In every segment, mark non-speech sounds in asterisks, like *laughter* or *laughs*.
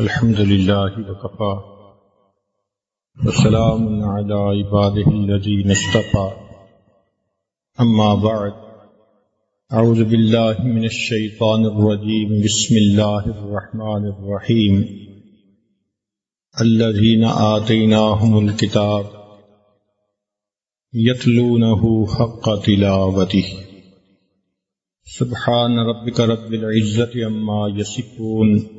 الحمد لله وكفى. وسلام على عباده الذين اصطفى. أما بعد، أعوذ بالله من الشيطان الرجيم. بسم الله الرحمن الرحيم. الذين آتيناهم الكتاب يتلونه حق تلاوته. سبحان ربك رب العزة أما يصفون.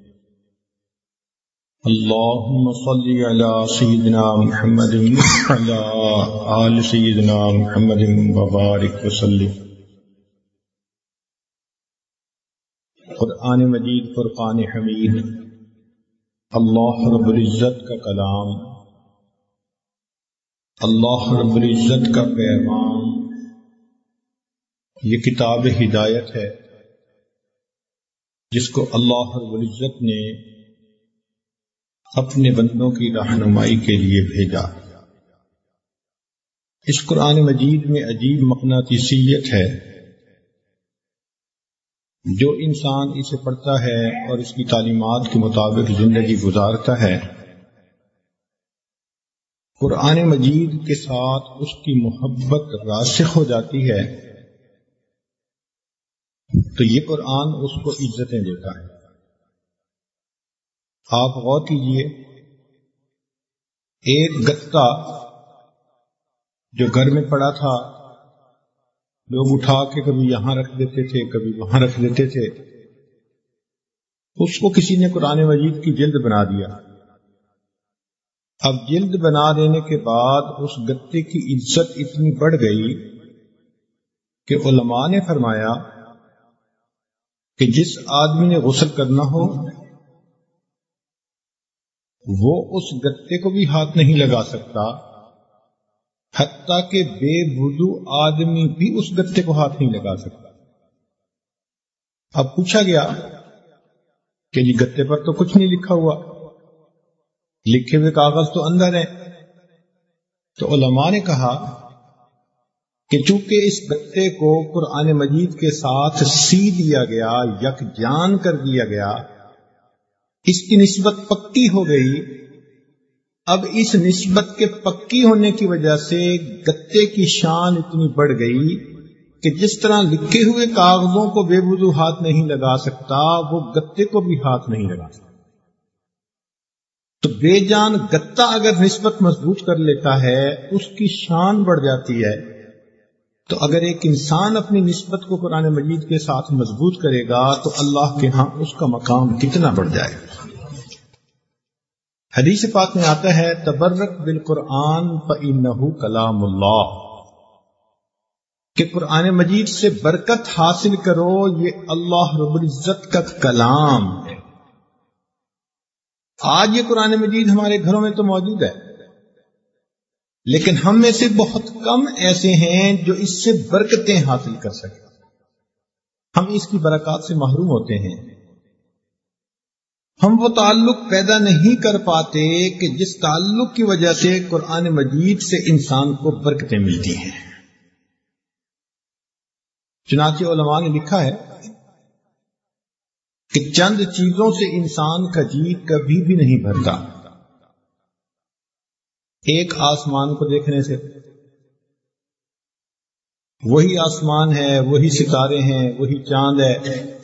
اللهم صل على سيدنا محمد وعلى آل سيدنا محمد وبارك وسلم. قرآن مجید، فرقان حمید. اللہ رب العزت کا کلام. اللہ رب العزت کا پیغام. یہ کتاب ہدایت ہے، جس کو اللہ رب العزت نے اپنے بندوں کی رہنمائی کے لیے بھیجا۔ اس قرآن مجید میں عجیب مقناطیسیت ہے۔ جو انسان اسے پڑھتا ہے اور اس کی تعلیمات کے مطابق زندگی گزارتا ہے۔ قرآن مجید کے ساتھ اس کی محبت راسخ ہو جاتی ہے۔ تو یہ قرآن اس کو عزتیں دیتا ہے۔ آپ غور کیجیے، ایک گتا جو گھر میں پڑا تھا، لوگ اٹھا کے کبھی یہاں رکھ دیتے تھے، کبھی وہاں رکھ دیتے تھے۔ اس کو کسی نے قرآن مجید کی جلد بنا دیا۔ اب جلد بنا دینے کے بعد اس گتے کی عزت اتنی بڑھ گئی کہ علماء نے فرمایا کہ جس آدمی نے غسل کرنا ہو وہ اس گتے کو بھی ہاتھ نہیں لگا سکتا، حتیٰ کہ بے بدو آدمی بھی اس گتے کو ہاتھ نہیں لگا سکتا۔ اب پوچھا گیا کہ جی گتے پر تو کچھ نہیں لکھا ہوا، لکھے ہوئے کاغذ تو اندر ہیں۔ تو علماء نے کہا کہ چونکہ اس گتے کو قرآن مجید کے ساتھ سی دیا گیا، یک جان کر دیا گیا اس کی نسبت پکی ہو گئی۔ اب اس نسبت کے پکی ہونے کی وجہ سے گتے کی شان اتنی بڑھ گئی کہ جس طرح لکھے ہوئے کاغذوں کو بے بزو ہاتھ نہیں لگا سکتا، وہ گتے کو بھی ہاتھ نہیں لگا سکتا۔ تو بے جان گتا اگر نسبت مضبوط کر لیتا ہے، اس کی شان بڑھ جاتی ہے۔ تو اگر ایک انسان اپنی نسبت کو قرآن مجید کے ساتھ مضبوط کرے گا، تو اللہ کے ہاں اس کا مقام کتنا بڑھ جائے گا۔ حدیث پاک میں آتا ہے، تبرک بالقرآن فإنہ کلام اللہ۔ کہ قرآن مجید سے برکت حاصل کرو، یہ اللہ رب العزت کا کلام ہے۔ آج یہ قرآن مجید ہمارے گھروں میں تو موجود ہے۔ لیکن ہم میں سے بہت کم ایسے ہیں جو اس سے برکتیں حاصل کر سکیں۔ ہم اس کی برکات سے محروم ہوتے ہیں۔ ہم وہ تعلق پیدا نہیں کر پاتے کہ جس تعلق کی وجہ سے قرآن مجید سے انسان کو برکتیں ملتی ہیں۔ چنانچہ علماء نے لکھا ہے کہ چند چیزوں سے انسان کا جی کبھی بھی نہیں بھرتا۔ ایک آسمان کو دیکھنے سے۔ وہی آسمان ہے، وہی ستارے ہیں، وہی چاند ہے۔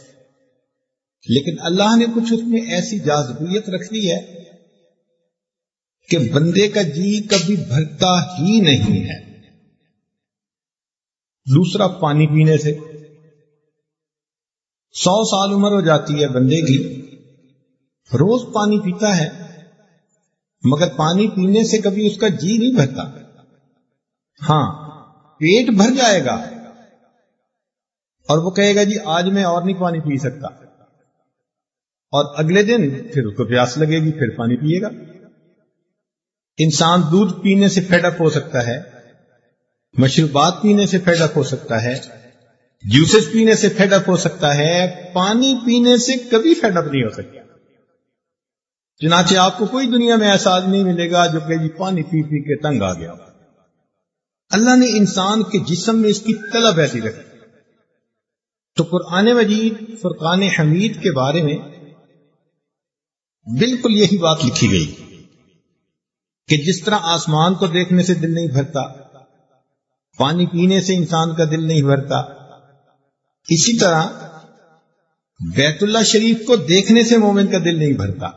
لیکن اللہ نے کچھ اس میں ایسی جازبیت رکھ دی ہے کہ بندے کا جی کبھی بھرتا ہی نہیں ہے۔ دوسرا پانی پینے سے۔ سو سال عمر ہو جاتی ہے بندے کی۔ روز پانی پیتا ہے، مگر پانی پینے سے کبھی اس کا جی نہیں بھرتا۔ ہاں پیٹ بھر جائے گا۔ اور وہ کہے گا جی آج میں اور نہیں پانی پی سکتا۔ اور اگلے دن پھر اس کو پیاس لگے گی، پھر پانی پیے گا۔ انسان دودھ پینے سے فیڈ اپ ہو سکتا ہے، مشروبات پینے سے فیڈ اپ ہو سکتا ہے، جوسز پینے سے فیڈ اپ ہو سکتا ہے، پانی پینے سے کبھی فیڈ اپ نہیں ہو سکتا۔ چنانچہ آپ کو کوئی دنیا میں ایسا آدمی ملے گا جو کہ جی پانی پی پی کے تنگ آ گیا اللہ نے انسان کے جسم میں اس کی طلب ایسی رکھی۔ تو قرآن مجید، فرقان حمید کے بارے میں بالکل یہی بات لکھی گئی کہ جس طرح آسمان کو دیکھنے سے دل نہیں بھرتا، پانی پینے سے انسان کا دل نہیں بھرتا، اسی طرح بیت اللہ شریف کو دیکھنے سے مومن کا دل نہیں بھرتا۔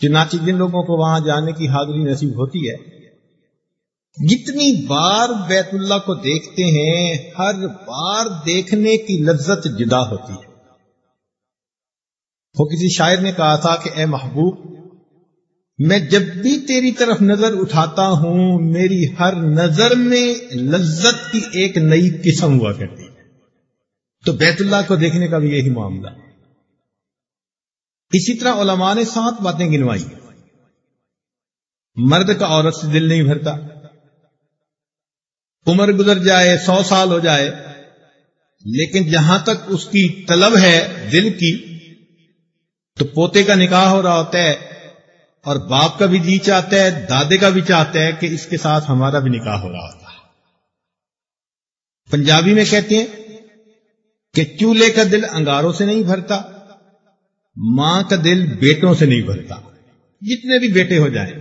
چنانچہ جن لوگوں کو وہاں جانے کی حاضری نصیب ہوتی ہے، جتنی بار بیت اللہ کو دیکھتے ہیں، ہر بار دیکھنے کی لذت جدا ہوتی ہے۔ وہ کسی شاعر نے کہا تھا کہ اے محبوب، میں جب بھی تیری طرف نظر اٹھاتا ہوں، میری ہر نظر میں لذت کی ایک نئی قسم ہوا کرتی ہے۔ تو بیت اللہ کو دیکھنے کا بھی یہی معاملہ۔ اسی طرح علماء نے سات باتیں گنوائی۔ مرد کا عورت سے دل نہیں بھرتا۔ عمر گزر جائے، سو سال ہو جائے، لیکن جہاں تک اس کی طلب ہے دل کی تو پوتے کا نکاح ہو رہا ہوتا ہے اور باپ کا بھی جی چاہتا ہے، دادے کا بھی چاہتا ہے کہ اس کے ساتھ ہمارا بھی نکاح ہو رہا ہوتا ہے۔ پنجابی میں کہتے ہیں کہ چولہے کا دل انگاروں سے نہیں بھرتا، ماں کا دل بیٹوں سے نہیں بھرتا، جتنے بھی بیٹے ہو جائیں۔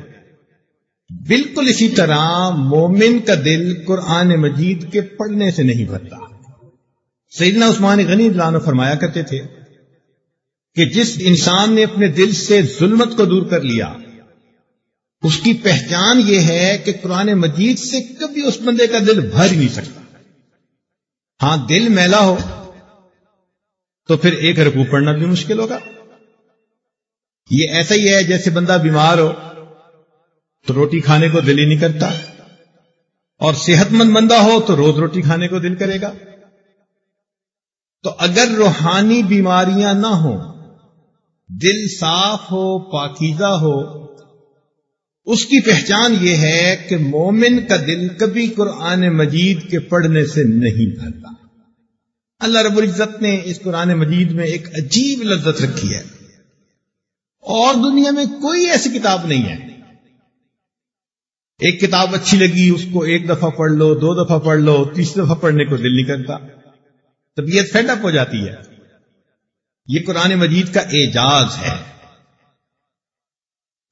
بالکل اسی طرح مومن کا دل قرآن مجید کے پڑھنے سے نہیں بھرتا۔ سیدنا عثمان غنی لانو فرمایا کرتے تھے کہ جس انسان نے اپنے دل سے ظلمت کو دور کر لیا، اس کی پہچان یہ ہے کہ قرآن مجید سے کبھی اس بندے کا دل بھر ہی نہیں سکتا۔ ہاں دل میلا ہو تو پھر ایک رکو پڑھنا بھی مشکل ہوگا۔ یہ ایسا ہی ہے جیسے بندہ بیمار ہو تو روٹی کھانے کو دل ہی نہیں کرتا، اور صحت مند بندہ ہو تو روز روٹی کھانے کو دل کرے گا۔ تو اگر روحانی بیماریاں نہ ہوں دل صاف ہو، پاکیزہ ہو۔ اس کی پہچان یہ ہے کہ مومن کا دل کبھی قرآن مجید کے پڑھنے سے نہیں بھرتا اللہ رب العزت نے اس قرآن مجید میں ایک عجیب لذت رکھی ہے۔ اور دنیا میں کوئی ایسی کتاب نہیں ہے۔ ایک کتاب اچھی لگی، اس کو ایک دفعہ پڑھ لو، دو دفعہ پڑھ لو، تیسری دفعہ پڑھنے کو دل نہیں کرتا۔ طبیعت فیڈ اپ ہو جاتی ہے۔ یہ قرآن مجید کا اعجاز ہے۔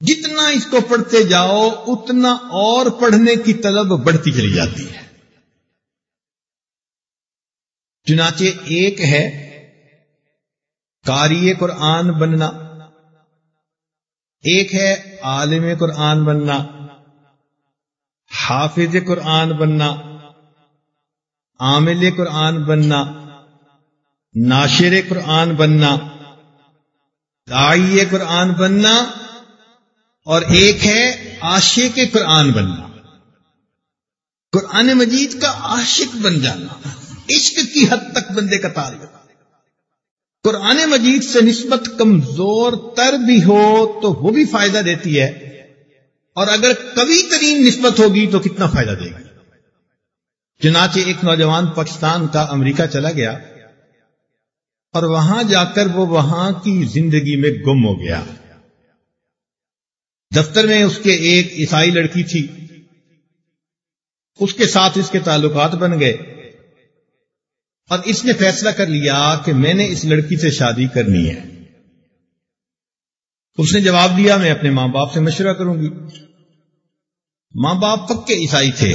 جتنا اس کو پڑھتے جاؤ، اتنا اور پڑھنے کی طلب بڑھتی چلی جاتی ہے۔ چنانچہ ایک ہے کاری قرآن بننا۔ ایک ہے، عالم قرآن بننا۔ حافظ قرآن بننا۔ عامل قرآن بننا۔ ناشر قرآن بننا دائی قرآن بننا، اور ایک ہے عاشق قرآن بننا۔ قرآن مجید کا عاشق بن جانا، عشق کی حد تک بندے کا تعلق۔ قرآن مجید سے نسبت کمزور تر بھی ہو تو وہ بھی فائدہ دیتی ہے، اور اگر کبھی ترین نسبت ہوگی تو کتنا فائدہ دے گی۔ چنانچہ ایک نوجوان پاکستان کا امریکہ چلا گیا۔ اور وہاں جا کر وہ وہاں کی زندگی میں گم ہو گیا۔ دفتر میں اس کے ایک عیسائی لڑکی تھی۔ اس کے ساتھ اس کے تعلقات بن گئے۔ اور اس نے فیصلہ کر لیا کہ میں نے اس لڑکی سے شادی کرنی ہے۔ اس نے جواب دیا، میں اپنے ماں باپ سے مشورہ کروں گی۔ ماں باپ پکے عیسائی تھے۔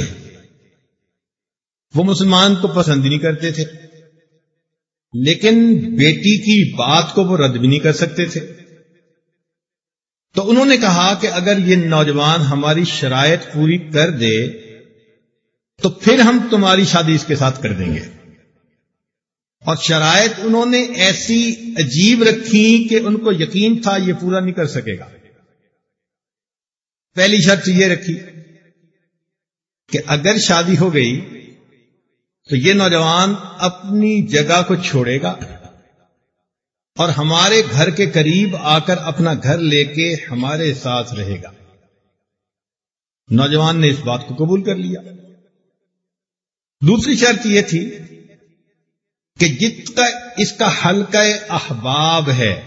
وہ مسلمان کو پسند نہیں کرتے تھے۔ لیکن بیٹی کی بات کو وہ رد بھی نہیں کر سکتے تھے۔ تو انہوں نے کہا کہ اگر یہ نوجوان ہماری شرائط پوری کر دے، تو پھر ہم تمہاری شادی اس کے ساتھ کر دیں گے۔ اور شرائط انہوں نے ایسی عجیب رکھی کہ ان کو یقین تھا یہ پورا نہیں کر سکے گا۔ پہلی شرط یہ رکھی کہ اگر شادی ہو گئی تو یہ نوجوان اپنی جگہ کو چھوڑے گا اور ہمارے گھر کے قریب آ کر اپنا گھر لے کے ہمارے ساتھ رہے گا۔ نوجوان نے اس بات کو قبول کر لیا۔ دوسری شرط یہ تھی کہ جت کا اس کا حلقہ احباب ہے،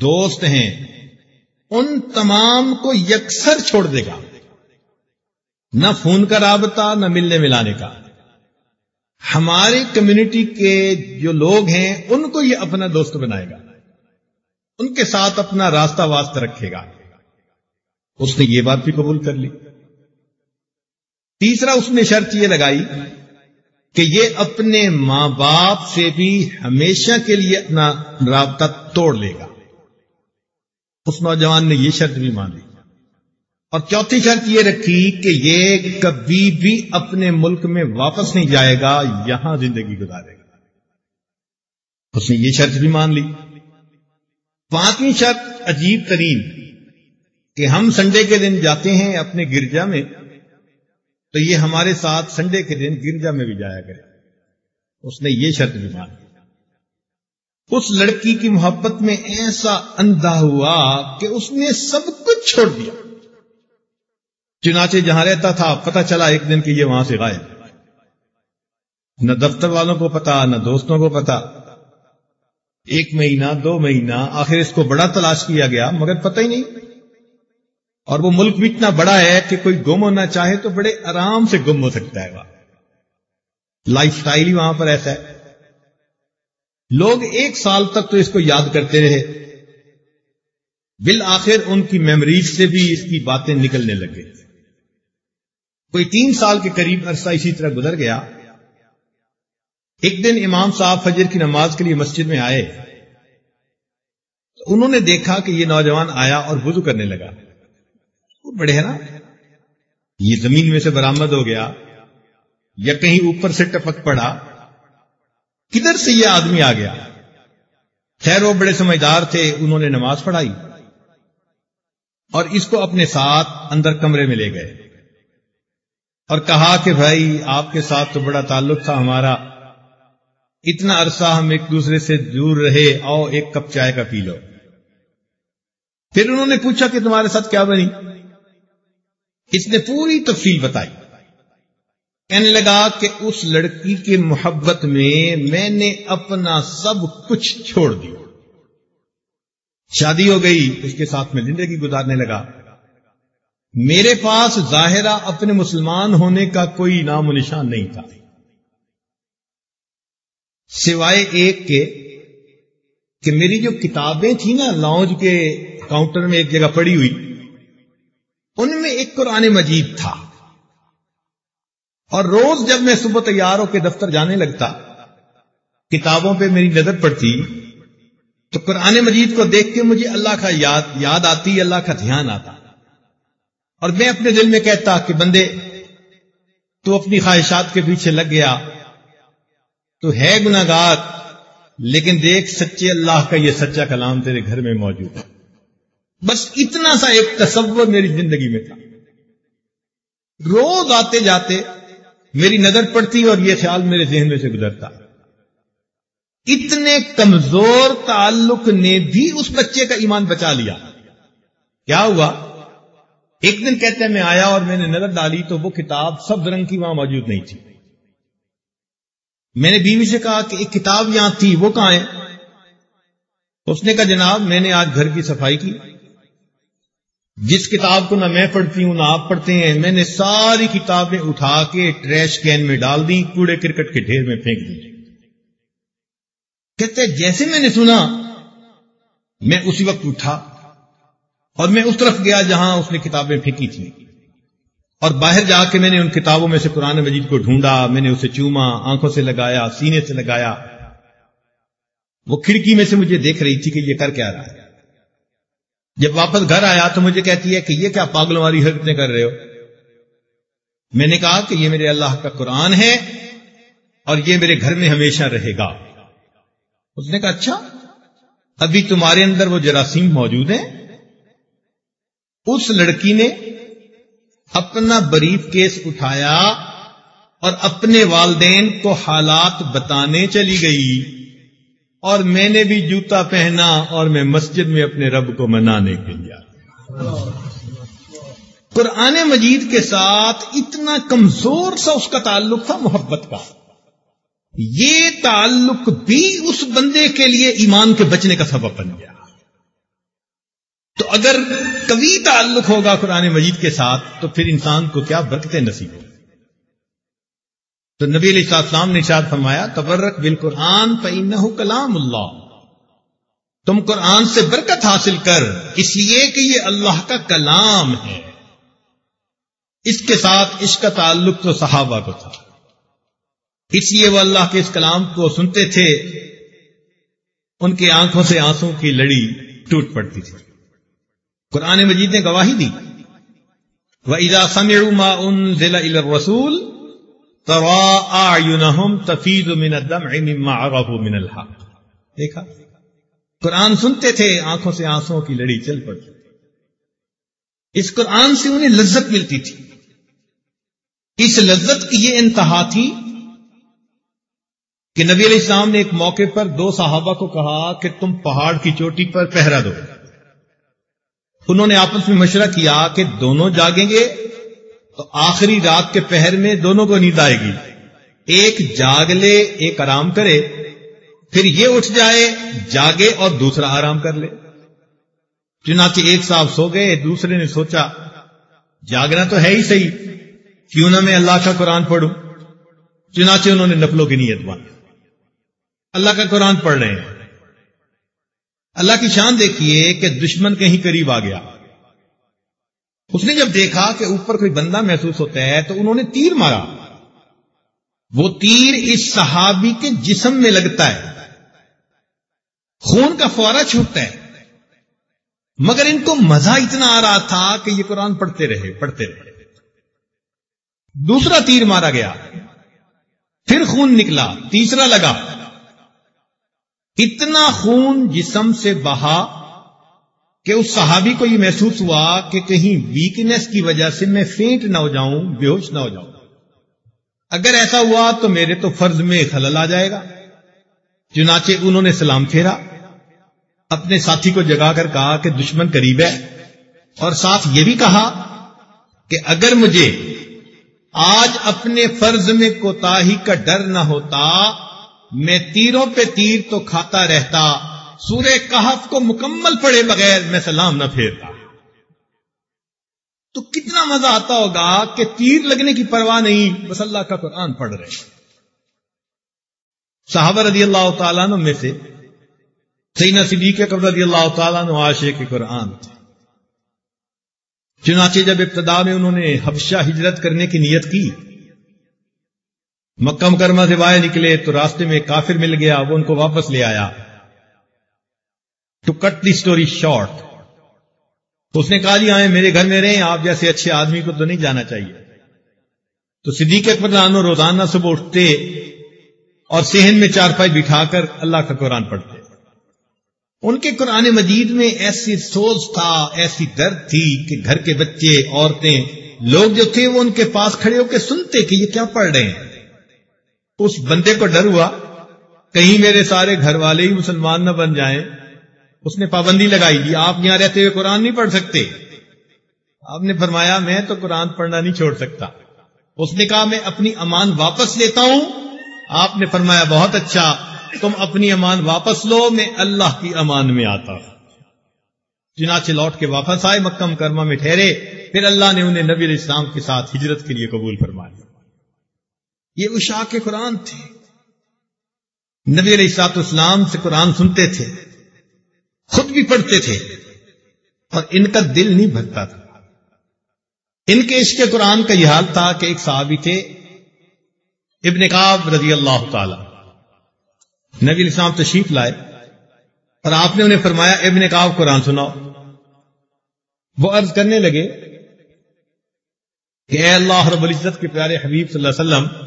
دوست ہیں، ان تمام کو یکسر چھوڑ دے گا۔ نہ فون کا رابطہ، نہ ملنے ملانے کا۔ ہماری کمیونٹی کے جو لوگ ہیں، ان کو یہ اپنا دوست بنائے گا۔ ان کے ساتھ اپنا راستہ واسطہ رکھے گا۔ اس نے یہ بات بھی قبول کر لی۔ تیسرا، اس نے شرط یہ لگائی کہ یہ اپنے ماں باپ سے بھی ہمیشہ کے لیے اپنا رابطہ توڑ لے گا۔ اس نوجوان نے یہ شرط بھی مان لی۔ اور چوتھی شرط یہ رکھی کہ یہ کبھی بھی اپنے ملک میں واپس نہیں جائے گا، یہاں زندگی گزارے گا۔ اس نے یہ شرط بھی مان لی۔ پانچویں شرط عجیب ترین، کہ ہم سنڈے کے دن جاتے ہیں اپنے گرجا میں، تو یہ ہمارے ساتھ سنڈے کے دن گرجا میں بھی جایا کرے۔ اس نے یہ شرط بھی مان لی۔ اس لڑکی کی محبت میں ایسا اندھا ہوا کہ اس نے سب کچھ چھوڑ دیا۔ چنانچہ جہاں رہتا تھا پتا چلا ایک دن کہ یہ وہاں سے غائب۔ نہ دفتر والوں کو پتا نہ دوستوں کو پتا ایک مہینہ، دو مہینہ، آخر اس کو بڑا تلاش کیا گیا، مگر پتہ ہی نہیں۔ اور وہ ملک بھی اتنا بڑا ہے کہ کوئی گم ہونا چاہے تو بڑے آرام سے گم ہو سکتا ہے وہاں۔ لائف سٹائل ہی وہاں پر ایسا ہے۔ لوگ ایک سال تک تو اس کو یاد کرتے رہے۔ بالآخر ان کی میموریز سے بھی اس کی باتیں نکلنے لگے۔ کوئی تین سال کے قریب عرصہ اسی طرح گزر گیا۔ ایک دن امام صاحب فجر کی نماز کے لیے مسجد میں آئے۔ انہوں نے دیکھا کہ یہ نوجوان آیا اور وضو کرنے لگا۔ بڑے ہے نا۔ یہ زمین میں سے برامد ہو گیا۔ یا کہیں اوپر سے ٹپک پڑا۔ کدھر سے یہ آدمی آ گیا؟ خیر، وہ بڑے سمجھدار تھے۔ انہوں نے نماز پڑھائی۔ اور اس کو اپنے ساتھ اندر کمرے میں لے گئے۔ اور کہا کہ بھائی، آپ کے ساتھ تو بڑا تعلق تھا ہمارا۔ اتنا عرصہ ہم ایک دوسرے سے دور رہے، آؤ ایک کپ چائے کا پی لو۔ پھر انہوں نے پوچھا کہ تمہارے ساتھ کیا بنی؟ اس نے پوری تفصیل بتائی۔ کہنے لگا کہ اس لڑکی کی محبت میں میں نے اپنا سب کچھ چھوڑ دیا۔ شادی ہو گئی، اس کے ساتھ میں زندگی گزارنے لگا۔ میرے پاس ظاہرہ اپنے مسلمان ہونے کا کوئی نام و نشان نہیں تھا۔ سوائے ایک کے کہ میری جو کتابیں تھیں نا لاؤنج کے کاؤنٹر میں ایک جگہ پڑی ہوئی، ان میں ایک قرآن مجید تھا۔ اور روز جب میں صبح تیاروں کے دفتر جانے لگتا، کتابوں پہ میری نظر پڑتی، تو قرآن مجید کو دیکھ کے مجھے اللہ کا یاد یاد آتی، اللہ کا دھیان آتا۔ اور میں اپنے دل میں کہتا کہ بندے، تو اپنی خواہشات کے پیچھے لگ گیا۔ تو ہے گناگار لیکن دیکھ سچے اللہ کا یہ سچا کلام تیرے گھر میں موجود ہے۔ بس اتنا سا ایک تصور میری زندگی میں تھا۔ روز آتے جاتے میری نظر پڑتی اور یہ خیال میرے ذہن میں سے گزرتا۔ اتنے کمزور تعلق نے بھی اس بچے کا ایمان بچا لیا۔ کیا ہوا؟ ایک دن کہتے ہیں، میں آیا اور میں نے نظر ڈالی تو وہ کتاب سب رنگ کی وہاں موجود نہیں تھی۔ میں نے بیوی سے کہا کہ ایک کتاب یہاں تھی، وہ کہاں ہے؟ اس نے کہا، جناب، میں نے آج گھر کی صفائی کی۔ جس کتاب کو نہ میں پڑھتی ہوں، نہ آپ پڑھتے ہیں، میں نے ساری کتابیں اٹھا کے ٹریش کین میں ڈال دی کوڑے کرکٹ کے ڈھیر میں پھینک دی کہتے جیسے میں نے سنا، میں اسی وقت اٹھا۔ اور میں اس طرف گیا جہاں اس نے کتابیں پھینکی تھیں۔ اور باہر جا کے میں نے ان کتابوں میں سے قرآن مجید کو ڈھونڈا، میں نے اسے چوما، آنکھوں سے لگایا، سینے سے لگایا۔ وہ کھڑکی میں سے مجھے دیکھ رہی تھی کہ یہ کر کیا رہا ہے۔ جب واپس گھر آیا تو مجھے کہتی ہے کہ یہ کیا پاگلوں والی حرکتیں کر رہے ہو؟ میں نے کہا کہ یہ میرے اللہ کا قرآن ہے اور یہ میرے گھر میں ہمیشہ رہے گا۔ اس نے کہا اچھا ابھی تمہارے اندر وہ جراثیم موجود ہیں؟ اس لڑکی نے اپنا بریف کیس اٹھایا اور اپنے والدین کو حالات بتانے چلی گئی اور میں نے بھی جوتا پہنا اور میں مسجد میں اپنے رب کو منانے کے لیے قرآن مجید کے ساتھ اتنا کمزور سا اس کا تعلق تھا محبت کا۔ یہ تعلق بھی اس بندے کے لیے ایمان کے بچنے کا سبب بن گیا۔ تو اگر کبھی تعلق ہوگا قرآن مجید کے ساتھ، تو پھر انسان کو کیا برکتیں نصیب ہوں۔ تو نبی علیہ السلام نے شاد فرمایا، تبرک بال قرآن پہ کلام اللہ۔ تم قرآن سے برکت حاصل کر، اس لیے کہ یہ اللہ کا کلام ہے۔ اس کے ساتھ اس کا تعلق تو صحابہ کو تھا۔ اس لیے وہ اللہ کے اس کلام کو سنتے تھے، ان کی آنکھوں سے آنسوں کی لڑی ٹوٹ پڑتی تھی۔ قرآن مجید نے گواہی دی۔ وہ ادا سما ان ضلع رسول تفیز من من الحق۔ دیکھا؟ قرآن سنتے تھے، آنکھوں سے آنسوں کی لڑی چل پڑتی اس قرآن سے انہیں لذت ملتی تھی۔ اس لذت کی یہ انتہا تھی کہ نبی علیہ السلام نے ایک موقع پر دو صحابہ کو کہا کہ تم پہاڑ کی چوٹی پر پہرا دو۔ انہوں نے آپس میں مشورہ کیا کہ دونوں جاگیں گے تو آخری رات کے پہر میں دونوں کو نیند آئے گی۔ ایک جاگ لے، ایک آرام کرے، پھر یہ اٹھ جائے، جاگے اور دوسرا آرام کر لے۔ چنانچہ ایک صاحب سو گئے، دوسرے نے سوچا، جاگنا تو ہے ہی صحیح، کیوں نہ میں اللہ کا قرآن پڑھوں؟ چنانچہ انہوں نے نفلوں کی نیت باندھی اللہ کا قرآن پڑھ رہے ہیں۔ اللہ کی شان دیکھیے کہ دشمن کہیں قریب آ گیا۔ اس نے جب دیکھا کہ اوپر کوئی بندہ محسوس ہوتا ہے تو انہوں نے تیر مارا۔ وہ تیر اس صحابی کے جسم میں لگتا ہے۔ خون کا فوارا چھوٹتا ہے۔ مگر ان کو مزہ اتنا آ رہا تھا کہ یہ قرآن پڑھتے رہے پڑھتے رہے۔ دوسرا تیر مارا گیا۔ پھر خون نکلا، تیسرا لگا۔ اتنا خون جسم سے بہا کہ اس صحابی کو یہ محسوس ہوا کہ کہیں ویکنیس کی وجہ سے میں فینٹ نہ ہو جاؤں بے ہوش نہ ہو جاؤں۔ اگر ایسا ہوا تو میرے تو فرض میں خلل آ جائے گا۔ چنانچہ انہوں نے سلام پھیرا۔ اپنے ساتھی کو جگا کر کہا کہ دشمن قریب ہے۔ اور ساتھ یہ بھی کہا کہ اگر مجھے آج اپنے فرض میں کوتا کا ڈر نہ ہوتا میں تیروں پہ تیر تو کھاتا رہتا، سورہ کہف کو مکمل پڑے بغیر میں سلام نہ پھیرتا۔ تو کتنا مزہ آتا ہوگا کہ تیر لگنے کی پرواہ نہیں، بس اللہ کا قرآن پڑھ رہے۔ صحابہ رضی اللہ تعالیٰ میں سے سینا صدیق قبر رضی اللہ تعالیٰ نے عاشق کے قرآن تھے چنانچہ جب ابتدا میں انہوں نے حبشہ ہجرت کرنے کی نیت کی مکہ مکرمہ سے باہر نکلے تو راستے میں کافر مل گیا، وہ ان کو واپس لے آیا۔ To cut the story short اس نے کہا جی آئے میرے گھر میں رہے آپ جیسے اچھے آدمی کو تو نہیں جانا چاہیے۔ تو صدیق اکبر رانو روزانہ صبح اٹھتے اور سہن میں چار پائی بٹھا کر اللہ کا قرآن پڑھتے۔ ان کے قرآن مجید میں ایسی سوچ تھا، ایسی درد تھی کہ گھر کے بچے، عورتیں، لوگ جو تھے وہ ان کے پاس کھڑے ہو کے سنتے کہ یہ کیا پڑھ رہے ہیں۔ اس بندے کو ڈر ہوا، کہیں میرے سارے گھر والے ہی مسلمان نہ بن جائیں۔ اس نے پابندی لگائی دی آپ یہاں رہتے ہوئے قرآن نہیں پڑھ سکتے۔ آپ نے فرمایا، میں تو قرآن پڑھنا نہیں چھوڑ سکتا۔ اس نے کہا، میں اپنی امان واپس لیتا ہوں۔ آپ نے فرمایا، بہت اچھا۔ تم اپنی امان واپس لو، میں اللہ کی امان میں آتا چنانچہ لوٹ کے واپس آئے مکم کرما میں ٹھہرے۔ پھر اللہ نے انہیں نبی علیہ السلام کے ساتھ ہجرت کے لیے قبول فرمایا۔ یہ اشا کے قرآن تھے۔ نبی علیہ السلاط اسلام سے قرآن سنتے تھے، خود بھی پڑھتے تھے، اور ان کا دل نہیں بھرتا تھا۔ ان کے عشق قرآن کا یہ حال تھا کہ ایک صحابی تھے، ابن کاب رضی اللہ تعالی۔ نبی السلام تشریف لائے، اور آپ نے انہیں فرمایا، ابن کاب قرآن سناؤ۔ وہ عرض کرنے لگے کہ اے اللہ رب العزت کے پیارے حبیب صلی اللہ علیہ وسلم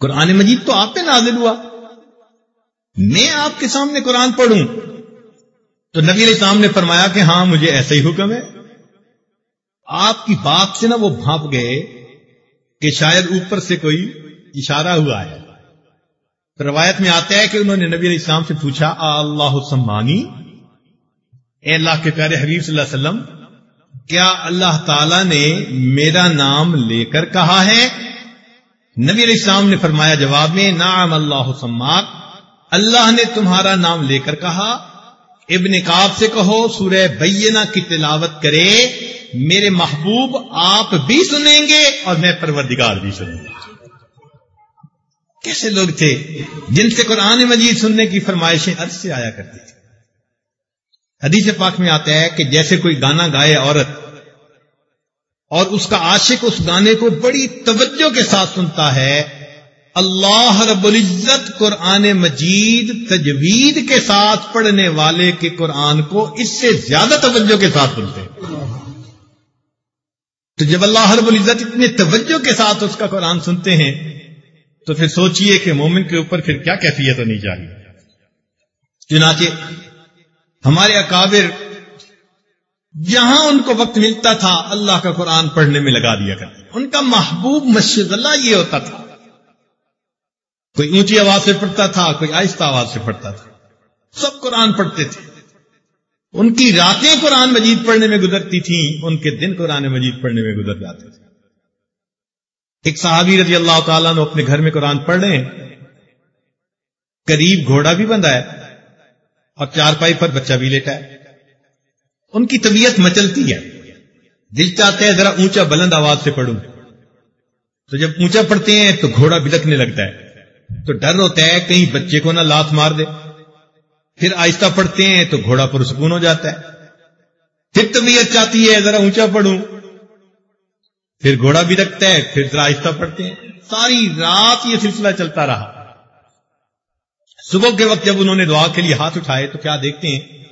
قرآن مجید تو آپ پہ نازل ہوا۔ میں آپ کے سامنے قرآن پڑھوں۔ تو نبی علیہ السلام نے فرمایا کہ ہاں مجھے ایسا ہی حکم ہے۔ آپ کی بات سے نا وہ بھانپ گئے کہ شاید اوپر سے کوئی اشارہ ہوا ہے۔ روایت میں آتا ہے کہ انہوں نے نبی علیہ السلام سے پوچھا اللہ سمانی، اے اللہ کے پیارے حبیب صلی اللہ علیہ وسلم، کیا اللہ تعالی نے میرا نام لے کر کہا ہے؟ نبی علیہ السلام نے فرمایا جواب میں نام اللہ سماک، اللہ نے تمہارا نام لے کر کہا، ابن کاب سے کہو، سورہ بینہ کی تلاوت کرے، میرے محبوب آپ بھی سنیں گے اور میں پروردگار بھی سنوں گا۔ کیسے لوگ تھے جن سے قرآن مجید سننے کی فرمائشیں عرض سے آیا کرتی تھی؟ حدیث پاک میں آتا ہے کہ جیسے کوئی گانا گائے عورت اور اس کا عاشق اس گانے کو بڑی توجہ کے ساتھ سنتا ہے۔ اللہ رب العزت قرآن مجید تجوید کے ساتھ پڑھنے والے کے قرآن کو اس سے زیادہ توجہ کے ساتھ سنتے تو جب اللہ رب العزت اتنے توجہ کے ساتھ اس کا قرآن سنتے ہیں، تو پھر سوچئے کہ مومن کے اوپر پھر کیا کیفیت ہونی چاہیے۔ چنانچہ ہمارے اکابر جہاں ان کو وقت ملتا تھا اللہ کا قرآن پڑھنے میں لگا دیا کرتے۔ ان کا محبوب مسجد اللہ یہ ہوتا تھا۔ کوئی اونچی آواز سے پڑھتا تھا، کوئی آہستہ آواز سے پڑھتا تھا۔ سب قرآن پڑھتے تھے۔ ان کی راتیں قرآن مجید پڑھنے میں گزرتی تھیں، ان کے دن قرآن مجید پڑھنے میں گزر جاتے تھے۔ ایک صحابی رضی اللہ تعالیٰ نے اپنے گھر میں قرآن پڑھ رہے ہیں۔ قریب گھوڑا بھی بندھا ہے اور چار پائی پر بچہ بھی لیٹا ہے۔ ان کی طبیعت مچلتی ہے۔ دل چاہتے ہیں ذرا اونچا بلند آواز سے پڑھوں۔ تو جب اونچا پڑھتے ہیں تو گھوڑا بلکنے لگتا ہے۔ تو ڈر ہوتا ہے کہیں بچے کو نہ لات مار دے۔ پھر آہستہ پڑھتے ہیں تو گھوڑا پرسکون ہو جاتا ہے۔ پھر طبیعت چاہتی ہے ذرا اونچا پڑھوں۔ پھر گھوڑا بھی رکھتا ہے، پھر ذرا آہستہ پڑھتے ہیں۔ ساری رات یہ سلسلہ چلتا رہا۔ صبح کے وقت جب انہوں نے دعا کے لیے ہاتھ اٹھائے تو کیا دیکھتے ہیں؟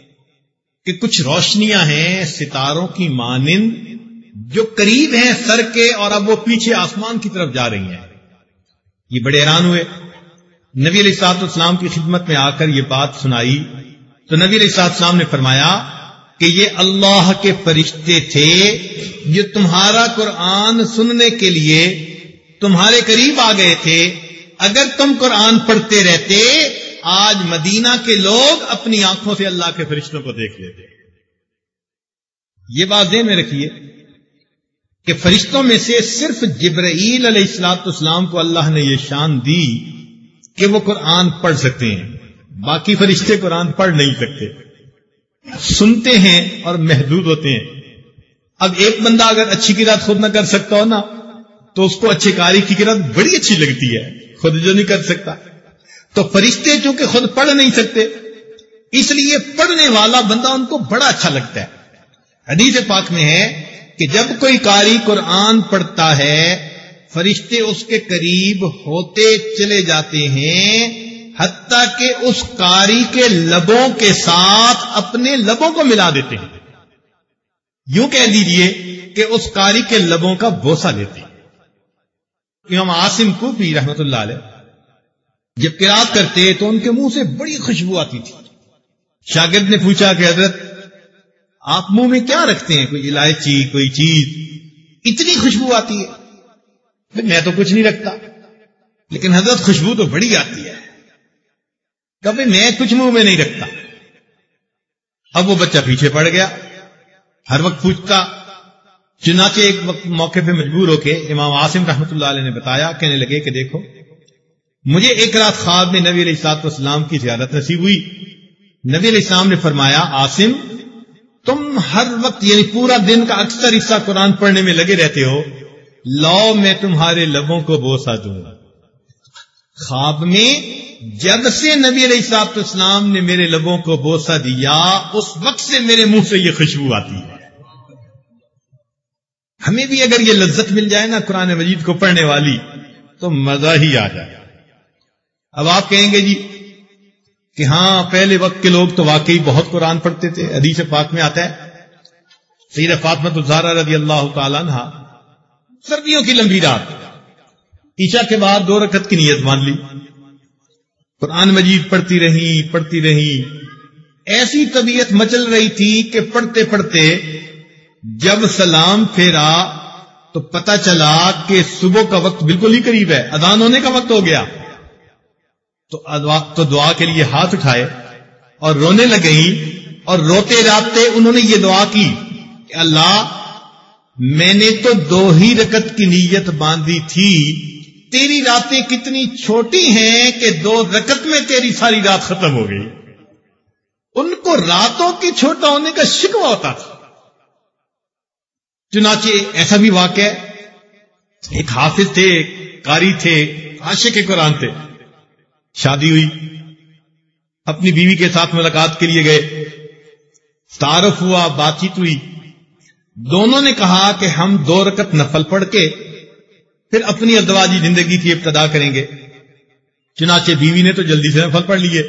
کہ کچھ روشنیاں ہیں، ستاروں کی مانند جو قریب ہیں سر کے اور اب وہ پیچھے آسمان کی طرف جا رہی ہیں۔ یہ بڑے حیران ہوئے۔ نبی علیہ سات اسلام کی خدمت میں آ کر یہ بات سنائی۔ تو نبی علیہ سات اسلام نے فرمایا کہ یہ اللہ کے فرشتے تھے جو تمہارا قرآن سننے کے لیے تمہارے قریب آ گئے تھے۔ اگر تم قرآن پڑھتے رہتے آج مدینہ کے لوگ اپنی آنکھوں سے اللہ کے فرشتوں کو دیکھ لیتے یہ بات ذہن میں رکھیے کہ فرشتوں میں سے صرف جبرائیل علیہ السلاط اسلام کو اللہ نے یہ شان دی کہ وہ قرآن پڑھ سکتے ہیں۔ باقی فرشتے قرآن پڑھ نہیں سکتے۔ سنتے ہیں اور محدود ہوتے ہیں۔ اب ایک بندہ اگر اچھی کی خود نہ کر سکتا ہو نا، تو اس کو اچھے کاری کی قرآن بڑی اچھی لگتی ہے۔ خود جو نہیں کر سکتا۔ تو فرشتے چونکہ خود پڑھ نہیں سکتے، اس لیے پڑھنے والا بندہ ان کو بڑا اچھا لگتا ہے۔ حدیث پاک میں ہے کہ جب کوئی کاری قرآن پڑھتا ہے، فرشتے اس کے قریب ہوتے چلے جاتے ہیں، حتیٰ کہ اس کاری کے لبوں کے ساتھ اپنے لبوں کو ملا دیتے ہیں۔ یوں کہہ دیجیے کہ اس کاری کے لبوں کا بوسا لیتے ہیں۔ ہم آسم کو بھی رحمت اللہ علیہ جب قرات کرتے تو ان کے منہ سے بڑی خوشبو آتی تھی۔ شاگرد نے پوچھا کہ حضرت، آپ منہ میں کیا رکھتے ہیں؟ کوئی الائچی، کوئی چیز؟ اتنی خوشبو آتی ہے۔ میں تو کچھ نہیں رکھتا۔ لیکن حضرت خوشبو تو بڑی آتی ہے۔ کبھی میں کچھ منہ میں نہیں رکھتا۔ اب وہ بچہ پیچھے پڑ گیا۔ ہر وقت پوچھتا۔ چنانچہ ایک وقت موقع پہ مجبور ہو کے امام عاصم رحمت اللہ علیہ نے بتایا، کہنے لگے کہ دیکھو مجھے ایک رات خواب میں نبی علیہ سات اسلام کی زیادت نصیب ہوئی۔ نبی علیہ السلام نے فرمایا آسم تم ہر وقت یعنی پورا دن کا اکثر حصہ قرآن پڑھنے میں لگے رہتے ہو۔ لو میں تمہارے لبوں کو بوسا دوں خواب میں جب سے نبی علیہ صاحب اسلام نے میرے لبوں کو بوسا دیا، اس وقت سے میرے منہ سے یہ خوشبو آتی ہے۔ ہمیں بھی اگر یہ لذت مل جائے نا قرآن مجید کو پڑھنے والی، تو مزہ ہی آ جائے۔ اب آپ کہیں گے جی کہ ہاں پہلے وقت کے لوگ تو واقعی بہت قرآن پڑھتے تھے، حدیث پاک میں آتا ہے۔ سید فاطمت الزارہ رضی اللہ تعالیٰ عنہ سردیوں کی لمبی رات۔ عشاء کے بعد دو رکعت کی نیت مان لی۔ قرآن مجید پڑھتی رہی پڑھتی رہی۔ ایسی طبیعت مچل رہی تھی کہ پڑھتے پڑھتے جب سلام پھیرا تو پتا چلا کہ صبح کا وقت بالکل ہی قریب ہے ادان ہونے کا وقت ہو گیا۔ تو دعا کے لیے ہاتھ اٹھائے اور رونے لگئی اور روتے راتے انہوں نے یہ دعا کی کہ اللہ، میں نے تو دو ہی رکت کی نیت باندھی تھی، تیری راتیں کتنی چھوٹی ہیں کہ دو رکت میں تیری ساری رات ختم ہو گئی۔ ان کو راتوں کی چھوٹا ہونے کا شکوا ہوتا تھا۔ چنانچہ ایسا بھی واقع ہے۔ ایک حافظ تھے کاری تھے، عاشق کے قرآن تھے۔ شادی ہوئی۔ اپنی بیوی کے ساتھ ملاقات کے لیے گئے۔ تعارف ہوا، بات چیت ہوئی۔ دونوں نے کہا کہ ہم دو رکت نفل پڑھ کے پھر اپنی ادواجی زندگی کی ابتدا کریں گے۔ چنانچہ بیوی نے تو جلدی سے نفل پڑھ لیے۔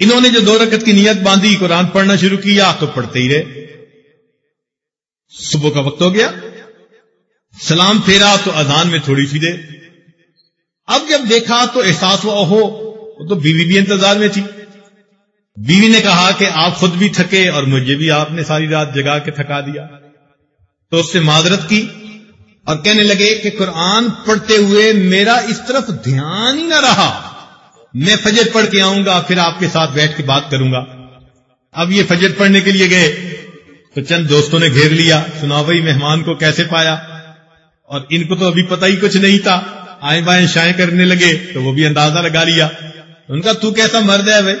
انہوں نے جو دو رکت کی نیت باندھی، قرآن پڑھنا شروع کیا تو پڑھتے ہی رہے۔ صبح کا وقت ہو گیا۔ سلام پھیرا تو اذان میں تھوڑی سی دیر۔ اب جب دیکھا تو احساس ہوا ہو تو بیوی بھی انتظار میں تھی۔ بیوی نے کہا کہ آپ خود بھی تھکے اور مجھے بھی آپ نے ساری رات جگا کے تھکا دیا۔ تو اس سے معذرت کی اور کہنے لگے کہ قرآن پڑھتے ہوئے میرا اس طرف دھیان ہی نہ رہا۔ میں فجر پڑھ کے آؤں گا، پھر آپ کے ساتھ بیٹھ کے بات کروں گا۔ اب یہ فجر پڑھنے کے لیے گئے۔ تو چند دوستوں نے گھیر لیا سنا بھائی مہمان کو کیسے پایا؟ اور ان کو تو ابھی پتہ ہی کچھ نہیں تھا۔ آئیں بائیں شائیں کرنے لگے تو وہ بھی اندازہ لگا لیا۔ ان کا تو کیسا مرد ہے بھائی؟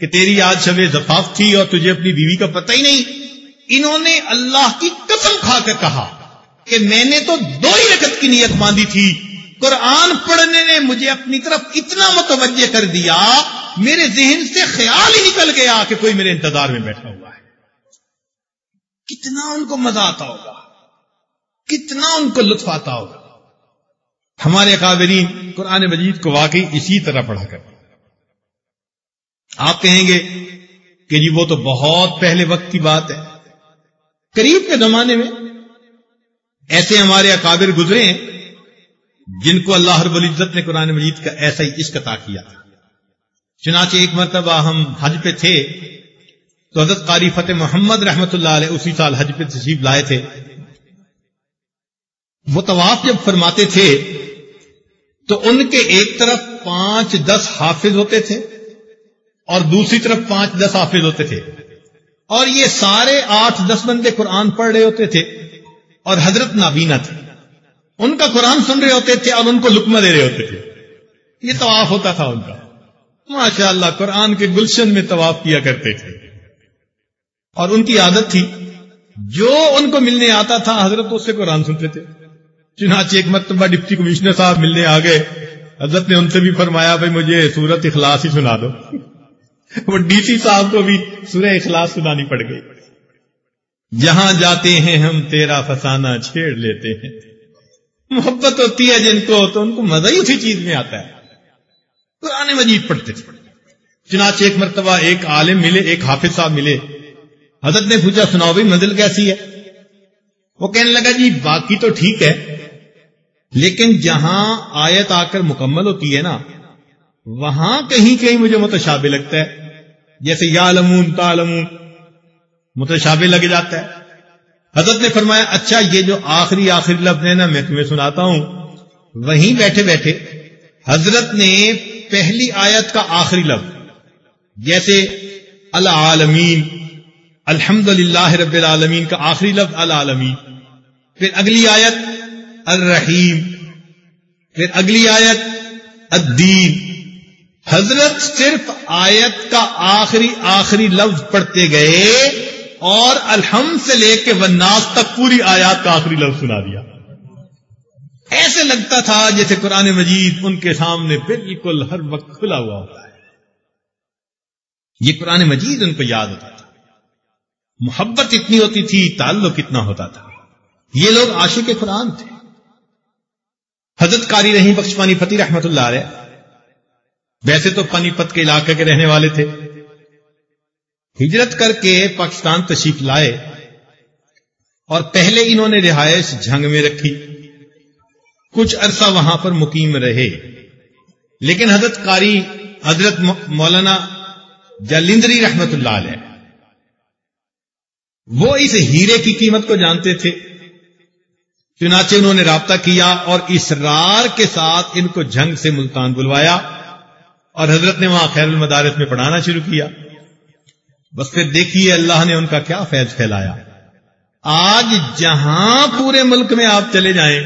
کہ تیری آج شب زفاف تھی اور تجھے اپنی بیوی کا پتہ ہی نہیں۔ انہوں نے اللہ کی قسم کھا کر کہا کہ میں نے تو دو ہی رکت کی نیت باندھی تھی۔ قرآن پڑھنے نے مجھے اپنی طرف اتنا متوجہ کر دیا، میرے ذہن سے خیال ہی نکل گیا کہ کوئی میرے انتظار میں بیٹھا ہوا ہے۔ کتنا ان کو مزہ آتا ہوگا، کتنا ان کو لطف آتا ہوگا۔ ہمارے اکابرین قرآن مجید کو واقعی اسی طرح پڑھا کر۔ آپ کہیں گے کہ جی وہ تو بہت پہلے وقت کی بات ہے۔ قریب کے زمانے میں ایسے ہمارے اکابر گزرے ہیں جن کو اللہ رب العزت نے قرآن مجید کا ایسا ہی عشق عطا کیا چنانچہ ایک مرتبہ ہم حج پہ تھے تو حضرت قاری فتح محمد رحمت اللہ علیہ اسی سال حج پہ تشریف لائے تھے۔ وہ طواف جب فرماتے تھے تو ان کے ایک طرف پانچ دس حافظ ہوتے تھے اور دوسری طرف پانچ دس حافظ ہوتے تھے۔ اور یہ سارے آٹھ دس بندے قرآن پڑھ رہے ہوتے تھے اور حضرت نابینا تھے۔ ان کا قرآن سن رہے ہوتے تھے اور ان کو لکمہ دے رہے ہوتے تھے۔ یہ طواف ہوتا تھا ان کا۔ ماشاء اللہ قرآن کے گلشن میں طواف کیا کرتے تھے۔ اور ان کی عادت تھی، جو ان کو ملنے آتا تھا، حضرت اس سے قرآن سنتے تھے۔ چنانچہ ایک مرتبہ ڈپٹی کمشنر صاحب ملنے آ گئے۔ حضرت نے ان سے بھی فرمایا، بھائی مجھے سورت اخلاص ہی سنا دو۔ *laughs* وہ ڈی سی صاحب کو بھی سورہ اخلاص سنانی پڑ گئی۔ جہاں جاتے ہیں ہم، تیرا فسانہ چھیڑ لیتے ہیں۔ محبت ہوتی ہے جن کو، تو ان کو مزہ ہی اسی چیز میں آتا ہے۔ قرآن مجید پڑھتے۔ تھے چنانچہ ایک مرتبہ ایک عالم ملے، ایک حافظ صاحب ملے۔ حضرت نے پوچھا، سناؤ بھائی، منزل کیسی ہے؟ وہ کہنے لگا جی باقی تو ٹھیک ہے۔ لیکن جہاں آیت آ کر مکمل ہوتی ہے نا، وہاں کہیں کہیں مجھے متشابہ لگتا ہے۔ جیسے یا لمون تا لمون متشابہ لگ جاتا ہے۔ حضرت نے فرمایا اچھا یہ جو آخری آخری لفظ ہے نا، میں تمہیں سناتا ہوں۔ وہیں بیٹھے بیٹھے حضرت نے پہلی آیت کا آخری لفظ، جیسے العالمین الحمد للہ رب العالمین کا آخری لفظ العالمین۔ پھر اگلی آیت الرحیم۔ پھر اگلی آیت، الدین۔ حضرت صرف آیت کا آخری آخری لفظ پڑھتے گئے اور الحمد سے لے کے وناس تک پوری آیات کا آخری لفظ سنا دیا۔ ایسے لگتا تھا جیسے قرآن مجید ان کے سامنے بالکل ہر وقت کھلا ہوا ہوتا ہے۔ یہ قرآن مجید ان کو یاد ہوتا تھا۔ محبت اتنی ہوتی تھی، تعلق اتنا ہوتا تھا۔ یہ لوگ عاشق قرآن تھے۔ حضرت کاری رحیم بخش پانی رحمت اللہ علیہ، ویسے تو پانی پت کے علاقے کے رہنے والے تھے۔ ہجرت کر کے پاکستان تشریف لائے اور پہلے انہوں نے رہائش جھنگ میں رکھی۔ کچھ عرصہ وہاں پر مقیم رہے۔ لیکن حضرت کاری حضرت مولانا جلندری رحمت اللہ علیہ، وہ اس ہیرے کی قیمت کو جانتے تھے۔ چنانچہ انہوں نے رابطہ کیا اور اسرار کے ساتھ ان کو جھنگ سے ملتان بلوایا اور حضرت نے وہاں خیر المدارس میں پڑھانا شروع کیا۔ بس پھر دیکھیے اللہ نے ان کا کیا فیض پھیلایا۔ آج جہاں پورے ملک میں آپ چلے جائیں،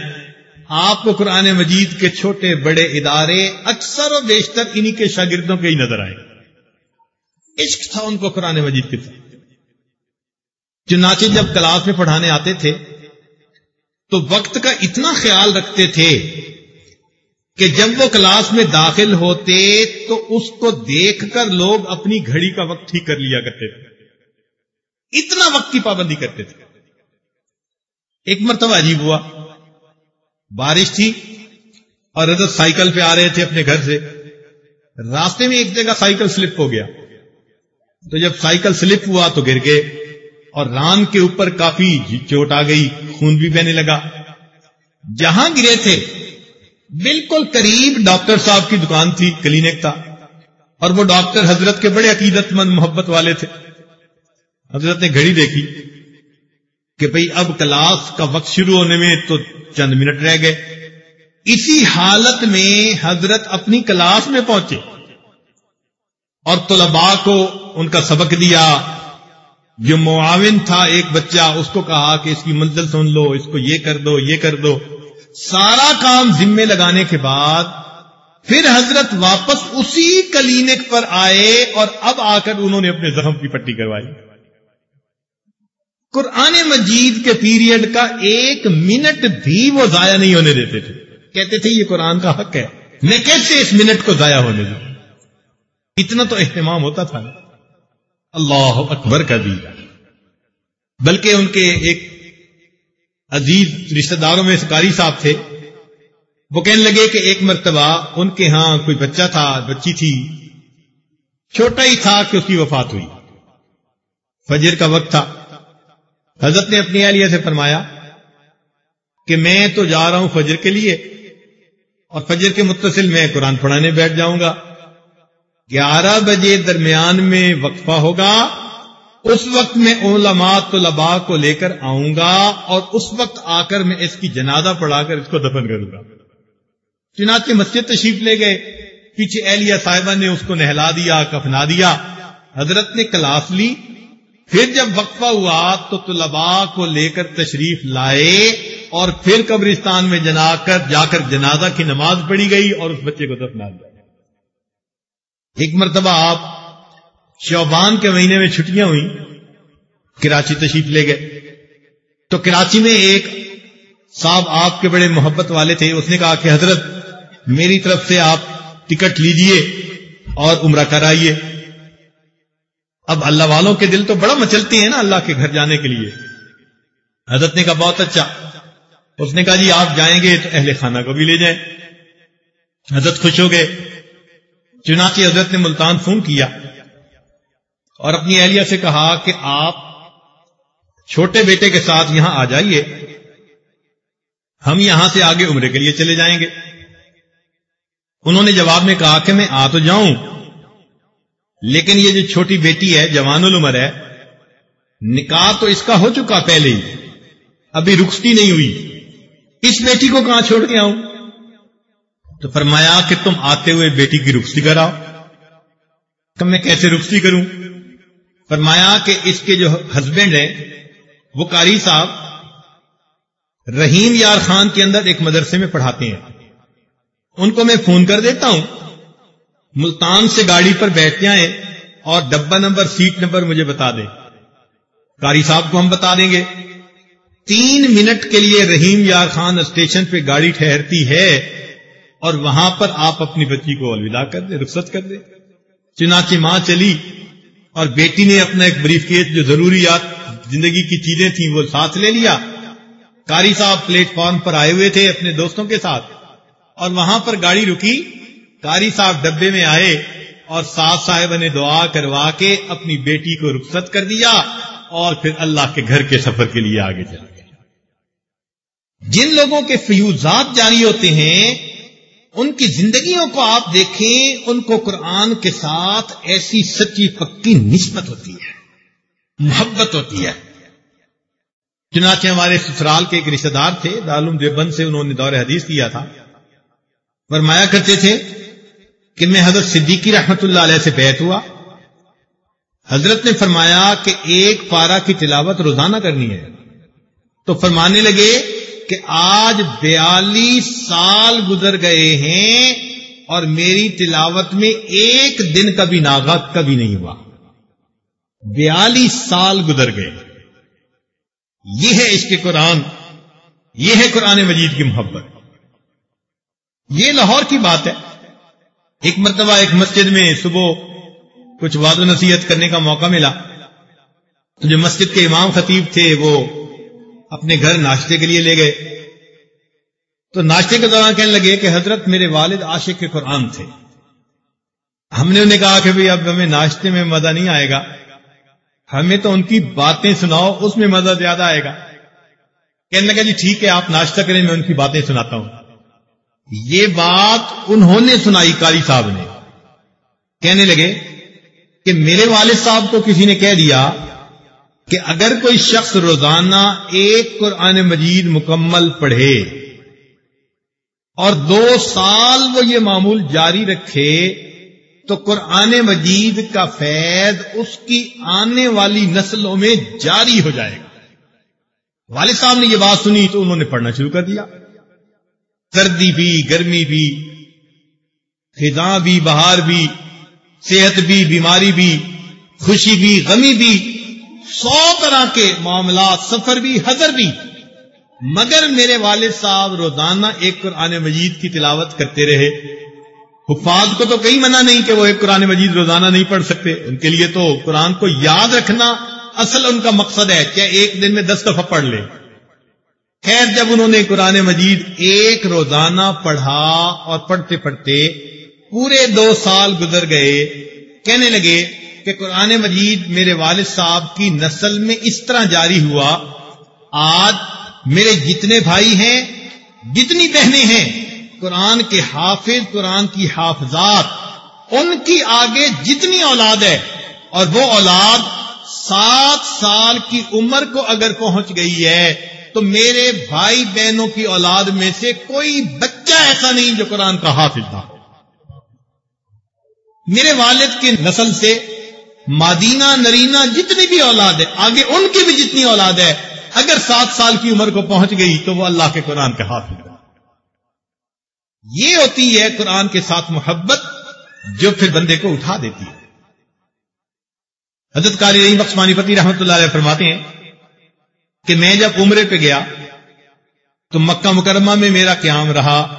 آپ کو قرآن مجید کے چھوٹے بڑے ادارے اکثر و بیشتر انہی کے شاگردوں کے ہی نظر آئے۔ عشق تھا ان کو قرآن مجید کے ساتھ چنانچہ جب کلاس میں پڑھانے آتے تھے تو وقت کا اتنا خیال رکھتے تھے کہ جب وہ کلاس میں داخل ہوتے تو اس کو دیکھ کر لوگ اپنی گھڑی کا وقت ٹھیک کر لیا کرتے تھے۔ اتنا وقت کی پابندی کرتے تھے۔ ایک مرتبہ عجیب ہوا۔ بارش تھی اور رضت سائیکل پہ آ رہے تھے اپنے گھر سے۔ راستے میں ایک جگہ سائیکل سلپ ہو گیا۔ تو جب سائیکل سلپ ہوا تو گر گئے۔ اور ران کے اوپر کافی چوٹ آ گئی، خون بھی بہنے لگا۔ جہاں گرے تھے، بالکل قریب ڈاکٹر صاحب کی دکان تھی، کلینک تھا۔ اور وہ ڈاکٹر حضرت کے بڑے عقیدت مند محبت والے تھے۔ حضرت نے گھڑی دیکھی کہ بھئی اب کلاس کا وقت شروع ہونے میں تو چند منٹ رہ گئے۔ اسی حالت میں حضرت اپنی کلاس میں پہنچے اور طلباء کو ان کا سبق دیا۔ جو معاون تھا ایک بچہ، اس کو کہا کہ اس کی منزل سن لو، اس کو یہ کر دو، یہ کر دو۔ سارا کام ذمے لگانے کے بعد پھر حضرت واپس اسی کلینک پر آئے اور اب آ کر انہوں نے اپنے زخم کی پٹی کروائی۔ قرآن مجید کے پیریڈ کا ایک منٹ بھی وہ ضائع نہیں ہونے دیتے تھے۔ کہتے تھے، یہ قرآن کا حق ہے۔ میں کیسے اس منٹ کو ضائع ہونے دوں؟ اتنا تو اہتمام ہوتا تھا۔ نا اللہ اکبر کا بلکہ ان کے ایک عزیز رشتہ داروں میں سکاری صاحب تھے۔ وہ کہنے لگے کہ ایک مرتبہ ان کے ہاں کوئی بچہ تھا، بچی تھی۔ چھوٹا ہی تھا کہ اس کی وفات ہوئی۔ فجر کا وقت تھا۔ حضرت نے اپنی اہلیہ سے فرمایا کہ میں تو جا رہا ہوں فجر کے لیے اور فجر کے متصل میں قرآن پڑھانے بیٹھ جاؤں گا۔ گیارہ بجے درمیان میں وقفہ ہوگا۔ اس وقت میں علماء طلباء کو لے کر آؤں گا اور اس وقت آ کر میں اس کی جنازہ پڑھا کر اس کو دفن کروں گا۔ چنانچہ مسجد تشریف لے گئے۔ پیچھے اہلیہ صاحبہ نے اس کو نہلا دیا، کفنا دیا۔ حضرت نے کلاس لی۔ پھر جب وقفہ ہوا تو طلباء کو لے کر تشریف لائے اور پھر قبرستان میں جنا کر جا کر جنازہ کی نماز پڑھی گئی اور اس بچے کو دفنا دیا۔ ایک مرتبہ آپ شوبان کے مہینے میں چھٹیاں ہوئی کراچی تشریف لے گئے۔ تو کراچی میں ایک صاحب آپ کے بڑے محبت والے تھے، اس نے کہا کہ حضرت، میری طرف سے آپ ٹکٹ لیجیے اور عمرہ کرائیے۔ اب اللہ والوں کے دل تو بڑا مچلتے ہیں نا اللہ کے گھر جانے کے لیے۔ حضرت نے کہا، بہت اچھا۔ اس نے کہا جی آپ جائیں گے تو اہل خانہ کو بھی لے جائیں۔ حضرت خوش ہو گئے۔ چنانچہ حضرت نے ملتان فون کیا اور اپنی اہلیہ سے کہا کہ آپ چھوٹے بیٹے کے ساتھ یہاں آ جائیے، ہم یہاں سے آگے عمرے کے لیے چلے جائیں گے۔ انہوں نے جواب میں کہا کہ میں آ تو جاؤں، لیکن یہ جو چھوٹی بیٹی ہے، جوان العمر ہے، نکاح تو اس کا ہو چکا پہلے ہی، ابھی رخصتی نہیں ہوئی۔ اس بیٹی کو کہاں چھوڑ کے آؤں؟ تو فرمایا کہ تم آتے ہوئے بیٹی کی رخصتی کراؤ۔ کہ میں کیسے رخصتی کروں؟ فرمایا کہ اس کے جو ہسبینڈ ہیں وہ کاری صاحب، رحیم یار خان کے اندر ایک مدرسے میں پڑھاتے ہیں۔ ان کو میں فون کر دیتا ہوں۔ ملتان سے گاڑی پر بیٹھ جائیں اور ڈبا نمبر، سیٹ نمبر مجھے بتا دیں۔ کاری صاحب کو ہم بتا دیں گے۔ تین منٹ کے لیے رحیم یار خان اسٹیشن پہ گاڑی ٹھہرتی ہے۔ اور وہاں پر آپ اپنی بچی کو الوداع کر دیں، رخصت کر دیں۔ چنانچہ ماں چلی اور بیٹی نے اپنا ایک بریف کیس جو ضروریات زندگی کی چیزیں تھیں وہ ساتھ لے لیا۔ کاری صاحب پلیٹ فارم پر آئے ہوئے تھے اپنے دوستوں کے ساتھ۔ اور وہاں پر گاڑی رکی۔ کاری صاحب ڈبے میں آئے اور ساس صاحب نے دعا کروا کے اپنی بیٹی کو رخصت کر دیا اور پھر اللہ کے گھر کے سفر کے لیے آگے چل گئے جن لوگوں کے فیوزات جاری ہوتے ہیں ان کی زندگیوں کو آپ دیکھیں، ان کو قرآن کے ساتھ ایسی سچی پکی نسبت ہوتی ہے، محبت ہوتی ہے۔ چنانچہ ہمارے سسرال کے ایک رشتے دار تھے دارالعلوم دیوبند سے انہوں نے دور حدیث کیا تھا۔ فرمایا کرتے تھے کہ میں حضرت صدیقی رحمت اللہ علیہ سے بیت ہوا۔ حضرت نے فرمایا کہ ایک پارا کی تلاوت روزانہ کرنی ہے۔ تو فرمانے لگے کہ آج بیالیس سال گزر گئے ہیں اور میری تلاوت میں ایک دن کا بھی ناغت کبھی نہیں ہوا۔ بیالیس سال گزر گئے۔ یہ ہے اس کے قرآن۔ یہ ہے قرآن مجید کی محبت۔ یہ لاہور کی بات ہے۔ ایک مرتبہ ایک مسجد میں صبح کچھ واد و نصیحت کرنے کا موقع ملا۔ تو جو مسجد کے امام خطیب تھے وہ اپنے گھر ناشتے کے لیے لے گئے۔ تو ناشتے کے دوران کہنے لگے کہ حضرت میرے والد عاشق کے قرآن تھے۔ ہم نے انہیں کہا کہ بھئی اب ہمیں ناشتے میں مزہ نہیں آئے گا۔ ہمیں تو ان کی باتیں سناؤ، اس میں مزہ زیادہ آئے گا۔ کہنے لگا جی ٹھیک ہے، آپ ناشتہ کریں، میں ان کی باتیں سناتا ہوں۔ یہ بات انہوں نے سنائی کاری صاحب نے۔ کہنے لگے کہ میرے والد صاحب کو کسی نے کہہ دیا کہ اگر کوئی شخص روزانہ ایک قرآن مجید مکمل پڑھے اور دو سال وہ یہ معمول جاری رکھے تو قرآن مجید کا فیض اس کی آنے والی نسلوں میں جاری ہو جائے گا۔ والد صاحب نے یہ بات سنی تو انہوں نے پڑھنا شروع کر دیا۔ سردی بھی، گرمی بھی، خزاں بھی، بہار بھی، صحت بھی، بیماری بھی، خوشی بھی، غمی بھی سو طرح کے معاملات، سفر بھی، حضر بھی۔ مگر میرے والد صاحب روزانہ ایک قرآن مجید کی تلاوت کرتے رہے۔ حفاظ کو تو کہیں منع نہیں کہ وہ ایک قرآن مجید روزانہ نہیں پڑھ سکتے۔ ان کے لیے تو قرآن کو یاد رکھنا اصل ان کا مقصد ہے کیا ایک دن میں دس دفعہ پڑھ لے۔ خیر، جب انہوں نے قرآن مجید ایک روزانہ پڑھا اور پڑھتے پڑھتے پورے دو سال گزر گئے، کہنے لگے کہ قرآن مجید میرے والد صاحب کی نسل میں اس طرح جاری ہوا، آج میرے جتنے بھائی ہیں، جتنی بہنیں ہیں، قرآن کے حافظ، قرآن کی حافظات، ان کی آگے جتنی اولاد ہے، اور وہ اولاد سات سال کی عمر کو اگر پہنچ گئی ہے، تو میرے بھائی بہنوں کی اولاد میں سے کوئی بچہ ایسا نہیں جو قرآن کا حافظ تھا میرے والد کی نسل سے مادینہ نرینا جتنی بھی اولاد ہے، آگے ان کی بھی جتنی اولاد ہے، اگر سات سال کی عمر کو پہنچ گئی تو وہ اللہ کے قرآن کے ہاتھ میں یہ ہوتی ہے قرآن کے ساتھ محبت جو پھر بندے کو اٹھا دیتی ہے۔ حضرت کاری رحیم بخشمانی پتی رحمت اللہ علیہ فرماتے ہیں کہ میں جب عمرے پہ گیا تو مکہ مکرمہ میں میرا قیام رہا۔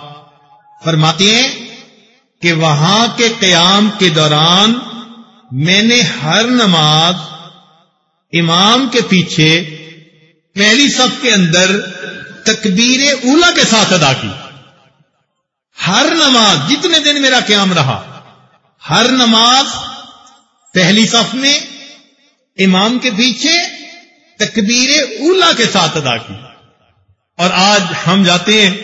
فرماتے ہیں کہ وہاں کے قیام کے دوران میں نے ہر نماز امام کے پیچھے پہلی صف کے اندر تکبیر اولا کے ساتھ ادا کی۔ ہر نماز جتنے دن میرا قیام رہا، ہر نماز پہلی صف میں امام کے پیچھے تکبیر اولا کے ساتھ ادا کی۔ اور آج ہم جاتے ہیں،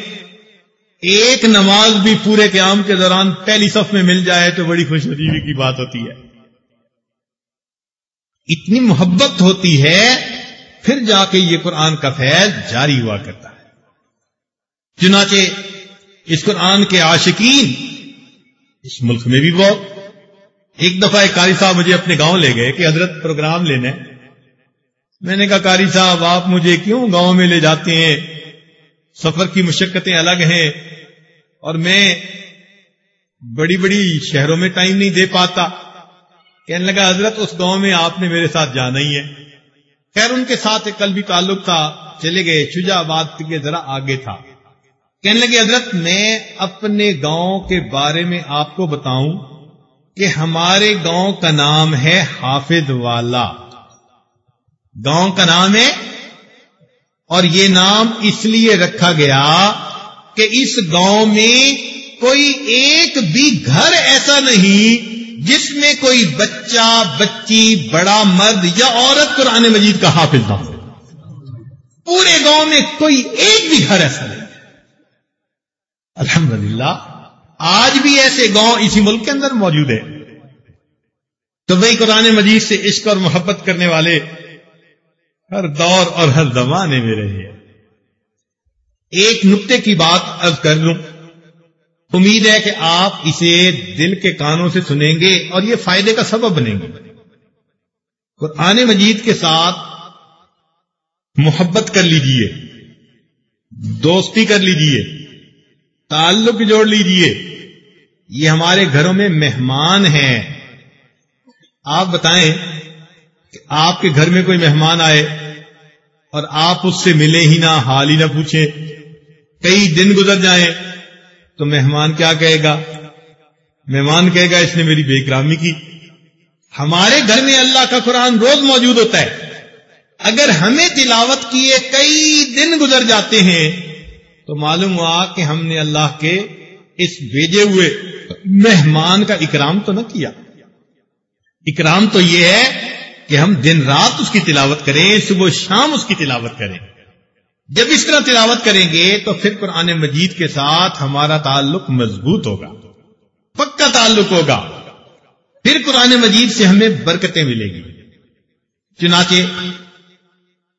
ایک نماز بھی پورے قیام کے دوران پہلی صف میں مل جائے تو بڑی خوش کی بات ہوتی ہے۔ اتنی محبت ہوتی ہے، پھر جا کے یہ قرآن کا فیض جاری ہوا کرتا ہے۔ چنانچہ اس قرآن کے عاشقین اس ملک میں بھی بہت۔ ایک دفعہ ایک کاری صاحب مجھے اپنے گاؤں لے گئے کہ حضرت پروگرام لینے۔ میں نے کہا کاری صاحب، آپ مجھے کیوں گاؤں میں لے جاتے ہیں؟ سفر کی مشقتیں الگ ہیں۔ اور میں بڑی بڑی شہروں میں ٹائم نہیں دے پاتا۔ کہنے لگا، حضرت، اس گاؤں میں آپ نے میرے ساتھ جانا ہی ہے۔ خیر، ان کے ساتھ ایک قلبی تعلق تھا، چلے گئے شجا آباد کے ذرا آگے تھا۔ کہنے لگے، حضرت، میں اپنے گاؤں کے بارے میں آپ کو بتاؤں کہ ہمارے گاؤں کا نام ہے حافظ والا۔ گاؤں کا نام ہے، اور یہ نام اس لیے رکھا گیا کہ اس گاؤں میں کوئی ایک بھی گھر ایسا نہیں جس میں کوئی بچہ، بچی، بڑا مرد یا عورت قرآن مجید کا حافظ نہ ہو۔ پورے گاؤں میں کوئی ایک بھی گھر ایسا نہیں۔ الحمدللہ، آج بھی ایسے گاؤں اسی ملک کے اندر موجود ہے تو وہی قرآن مجید سے عشق اور محبت کرنے والے ہر دور اور ہر زمانے میں رہے ایک نقطے کی بات اب کر لوں۔ امید ہے کہ آپ اسے دل کے کانوں سے سنیں گے اور یہ فائدے کا سبب بنیں گے۔ قرآن مجید کے ساتھ محبت کر لیجیے، دوستی کر لیجیے، تعلق جوڑ لیجیے۔ یہ ہمارے گھروں میں مہمان ہیں۔ آپ بتائیں کہ آپ کے گھر میں کوئی مہمان آئے اور آپ اس سے ملے ہی نہ، حال ہی نہ پوچھیں۔ کئی دن گزر جائیں۔ تو مہمان کیا کہے گا؟ مہمان کہے گا، اس نے میری بے اکرامی کی۔ ہمارے گھر میں اللہ کا قرآن روز موجود ہوتا ہے۔ اگر ہمیں تلاوت کیے کئی دن گزر جاتے ہیں، تو معلوم ہوا کہ ہم نے اللہ کے اس بھیجے ہوئے مہمان کا اکرام تو نہ کیا۔ اکرام تو یہ ہے کہ ہم دن رات اس کی تلاوت کریں، صبح شام اس کی تلاوت کریں۔ جب اس طرح تلاوت کریں گے تو پھر قرآن مجید کے ساتھ ہمارا تعلق مضبوط ہوگا، پکا تعلق ہوگا۔ پھر قرآن مجید سے ہمیں برکتیں ملے گی۔ چنانچہ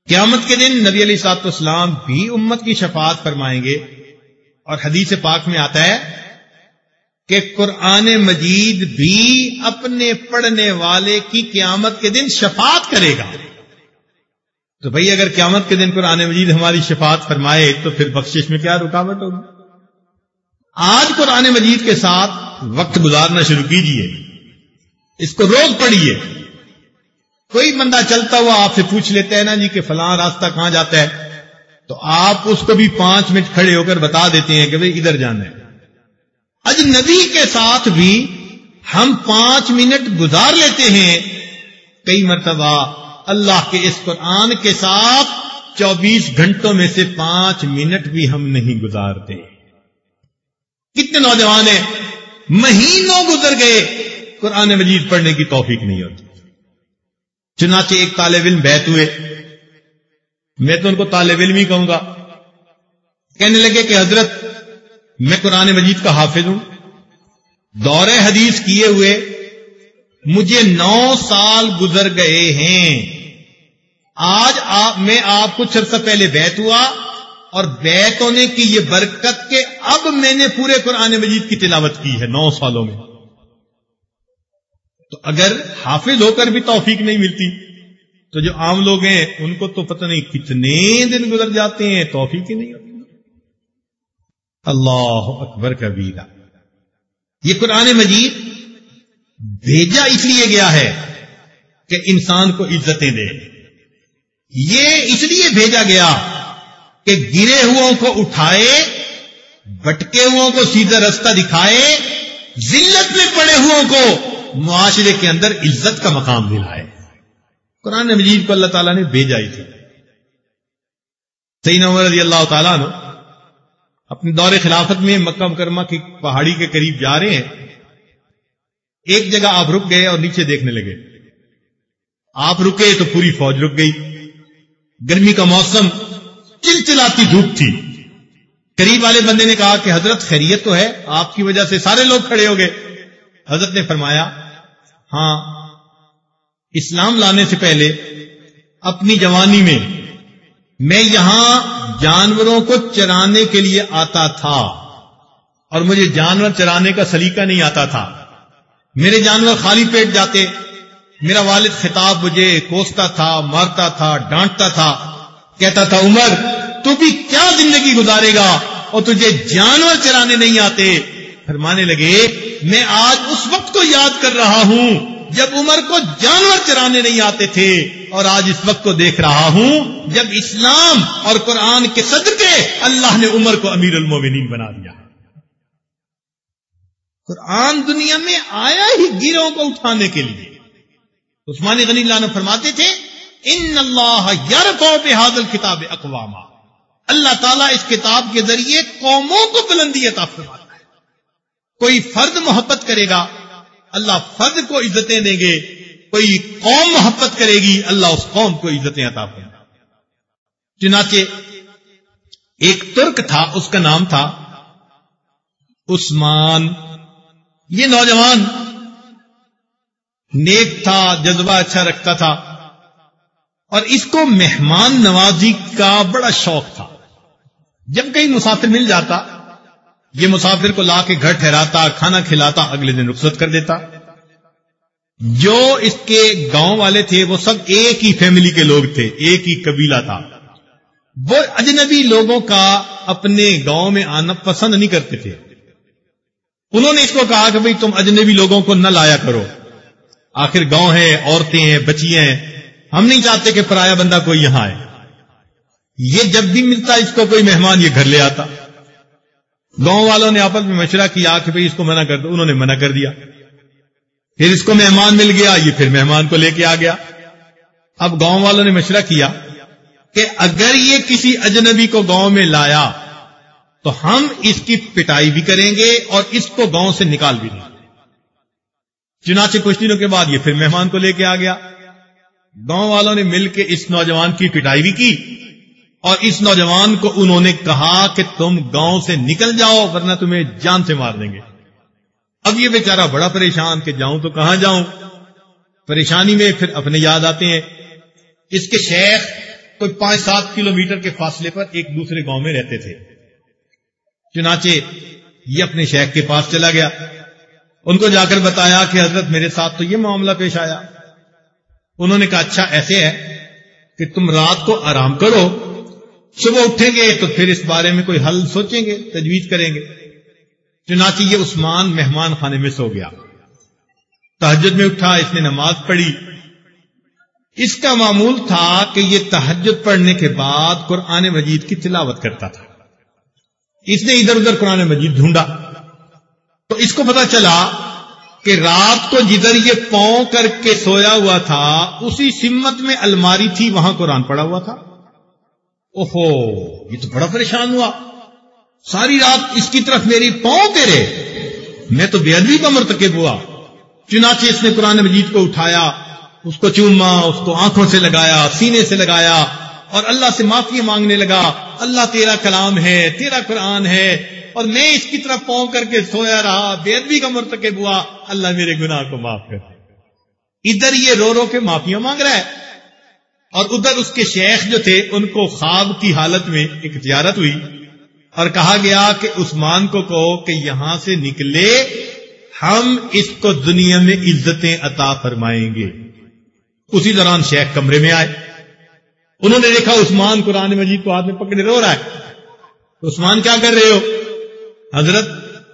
قیامت کے دن نبی علی سات اسلام بھی امت کی شفاعت فرمائیں گے اور حدیث پاک میں آتا ہے کہ قرآن مجید بھی اپنے پڑھنے والے کی قیامت کے دن شفاعت کرے گا۔ تو بھائی اگر قیامت کے دن قرآن مجید ہماری شفاعت فرمائے تو پھر بخشش میں کیا رکاوٹ ہوگی؟ آج قرآن مجید کے ساتھ وقت گزارنا شروع کیجیے۔ اس کو روز پڑھیے کوئی بندہ چلتا ہوا آپ سے پوچھ لیتا ہے نا جی کہ فلاں راستہ کہاں جاتا ہے؟ تو آپ اس کو بھی پانچ منٹ کھڑے ہو کر بتا دیتے ہیں کہ بھائی ادھر جانا ہے۔ اجنبی کے ساتھ بھی ہم پانچ منٹ گزار لیتے ہیں۔ کئی مرتبہ اللہ کے اس قرآن کے ساتھ چوبیس گھنٹوں میں سے پانچ منٹ بھی ہم نہیں گزارتے۔ کتنے نوجوان ہیں؟ مہینوں گزر گئے۔ قرآن مجید پڑھنے کی توفیق نہیں ہوتی۔ چنانچہ ایک طالب علم بیت ہوئے۔ میں تو ان کو طالب علم ہی کہوں گا۔ کہنے لگے کہ حضرت، میں قرآن مجید کا حافظ ہوں۔ دور حدیث کیے ہوئے۔ مجھے نو سال گزر گئے ہیں۔ آج آپ میں آپ کچھ عرصہ پہلے بیت ہوا اور بیت ہونے کی یہ برکت کے اب میں نے پورے قرآن مجید کی تلاوت کی ہے نو سالوں میں۔ تو اگر حافظ ہو کر بھی توفیق نہیں ملتی، تو جو عام لوگ ہیں، ان کو تو پتہ نہیں کتنے دن گزر جاتے ہیں، توفیق ہی نہیں ہوتی۔ اللہ اکبر کبیرہ۔ یہ قرآن مجید بھیجا اس لیے گیا ہے کہ انسان کو عزتیں دے۔ یہ اس لیے بھیجا گیا کہ گرے ہو کو اٹھائے، بٹکے ہو کو سیدھا رستہ دکھائے، ذلت میں پڑے ہوں کو معاشرے کے اندر عزت کا مقام دلائے۔ قرآن مجید کو اللہ تعالیٰ نے بھیجا ہی تھی سعین رضی اللہ تعالیٰ نے اپنے دور خلافت میں مکہ مکرمہ کی پہاڑی کے قریب جا رہے ہیں۔ ایک جگہ آپ رک گئے اور نیچے دیکھنے لگے۔ آپ رکے تو پوری فوج رک گئی۔ گرمی کا موسم چلچلاتی دھوپ تھی۔ قریب والے بندے نے کہا کہ حضرت خیریت تو ہے، آپ کی وجہ سے سارے لوگ کھڑے ہو گئے۔ حضرت نے فرمایا ہاں اسلام لانے سے پہلے اپنی جوانی میں میں یہاں جانوروں کو چرانے کے لیے آتا تھا اور مجھے جانور چرانے کا سلیقہ نہیں آتا تھا۔ میرے جانور خالی پیٹ جاتے میرا والد خطاب مجھے کوستا تھا، مارتا تھا، ڈانٹتا تھا، کہتا تھا، عمر، تو بھی کیا زندگی گزارے گا؟ اور تجھے جانور چرانے نہیں آتے۔ فرمانے لگے، میں آج اس وقت کو یاد کر رہا ہوں جب عمر کو جانور چرانے نہیں آتے تھے، اور آج اس وقت کو دیکھ رہا ہوں جب اسلام اور قرآن کے صدقے اللہ نے عمر کو امیر المومنین بنا دیا۔ قرآن دنیا میں آیا ہی گیروں کو اٹھانے کے لیے۔ عثمان غنی اللہ نے فرماتے تھے، ان اللہ یار بحاد کتاب اقوام اللہ تعالیٰ اس کتاب کے ذریعے قوموں کو بلندی عطا فرماتا کوئی فرد محبت کرے گا، اللہ فرد کو عزتیں دیں گے، کوئی قوم محبت کرے گی، اللہ اس قوم کو عزتیں عطا کرے چنانچہ ایک ترک تھا، اس کا نام تھا عثمان۔ یہ نوجوان نیک تھا، جذبہ اچھا رکھتا تھا۔ اور اس کو مہمان نوازی کا بڑا شوق تھا۔ جب کہیں مسافر مل جاتا، یہ مسافر کو لا کے گھر ٹھہراتا، کھانا کھلاتا، اگلے دن رخصت کر دیتا۔ جو اس کے گاؤں والے تھے، وہ سب ایک ہی فیملی کے لوگ تھے، ایک ہی قبیلہ تھا۔ وہ اجنبی لوگوں کا اپنے گاؤں میں آنا پسند نہیں کرتے تھے۔ انہوں نے اس کو کہا کہ بھئی تم اجنبی لوگوں کو نہ لایا کرو۔ آخر گاؤں ہے عورتیں ہیں بچیاں ہیں۔ ہم نہیں چاہتے کہ پرایا بندہ کوئی یہاں آئے۔ یہ جب بھی ملتا اس کو کوئی مہمان یہ گھر لے آتا۔ گاؤں والوں نے آپس میں مشورہ کیا کہ بھئی اس کو منع کر دو، انہوں نے منع کر دیا۔ پھر اس کو مہمان مل گیا، یہ پھر مہمان کو لے کے آ گیا۔ اب گاؤں والوں نے مشورہ کیا کہ اگر یہ کسی اجنبی کو گاؤں میں لایا تو ہم اس کی پٹائی بھی کریں گے اور اس کو گاؤں سے نکال بھی دیں گے۔ چنانچہ کچھ دنوں کے بعد یہ پھر مہمان کو لے کے آ گیا۔ گاؤں والوں نے مل کے اس نوجوان کی پٹائی بھی کی اور اس نوجوان کو انہوں نے کہا کہ تم گاؤں سے نکل جاؤ ورنہ تمہیں جان سے مار دیں گے۔ اب یہ بیچارہ بڑا پریشان کہ جاؤں تو کہاں جاؤں؟ پریشانی میں پھر اپنے یاد آتے ہیں۔ اس کے شیخ کوئی پانچ سات کلو میٹر کے فاصلے پر ایک دوسرے گاؤں میں رہتے تھے۔ چنانچہ یہ اپنے شیخ کے پاس چلا گیا۔ ان کو جا کر بتایا کہ حضرت میرے ساتھ تو یہ معاملہ پیش آیا۔ انہوں نے کہا اچھا ایسے ہے کہ تم رات کو آرام کرو، صبح اٹھیں گے تو پھر اس بارے میں کوئی حل سوچیں گے، تجویز کریں گے۔ چنانچہ یہ عثمان مہمان خانے میں سو گیا۔ تحجد میں اٹھا، اس نے نماز پڑھی۔ اس کا معمول تھا کہ یہ تحجد پڑھنے کے بعد قرآن مجید کی تلاوت کرتا تھا۔ اس نے ادھر ادھر قرآن مجید ڈھونڈا۔ تو اس کو پتا چلا کہ رات کو جدھر یہ پاؤں کر کے سویا ہوا تھا، اسی سمت میں الماری تھی، وہاں قرآن پڑا ہوا تھا۔ اوہو، یہ تو بڑا پریشان ہوا۔ ساری رات اس کی طرف میری پاؤں تیرے۔ میں تو بے ادبی کا مرتکب ہوا۔ چنانچہ اس نے قرآن مجید کو اٹھایا، اس کو چوما، اس کو آنکھوں سے لگایا، سینے سے لگایا۔ اور اللہ سے معافی مانگنے لگا۔ اللہ تیرا کلام ہے، تیرا قرآن ہے۔ اور میں اس کی طرف پاؤں کر کے سویا رہا، بے ادبی کا مرتکب ہوا۔ اللہ میرے گناہ کو معاف کر ادھر یہ رو رو کے معافیاں مانگ رہا ہے۔ اور ادھر اس کے شیخ جو تھے، ان کو خواب کی حالت میں ایک تجارت ہوئی۔ اور کہا گیا کہ، عثمان کو کہو کہ یہاں سے نکلے، ہم اس کو دنیا میں عزتیں عطا فرمائیں گے۔ اسی دوران شیخ کمرے میں آئے۔ انہوں نے دیکھا عثمان قرآن مجید کو ہاتھ میں پکڑے رو رہا ہے۔ عثمان کیا کر رہے ہو؟ حضرت،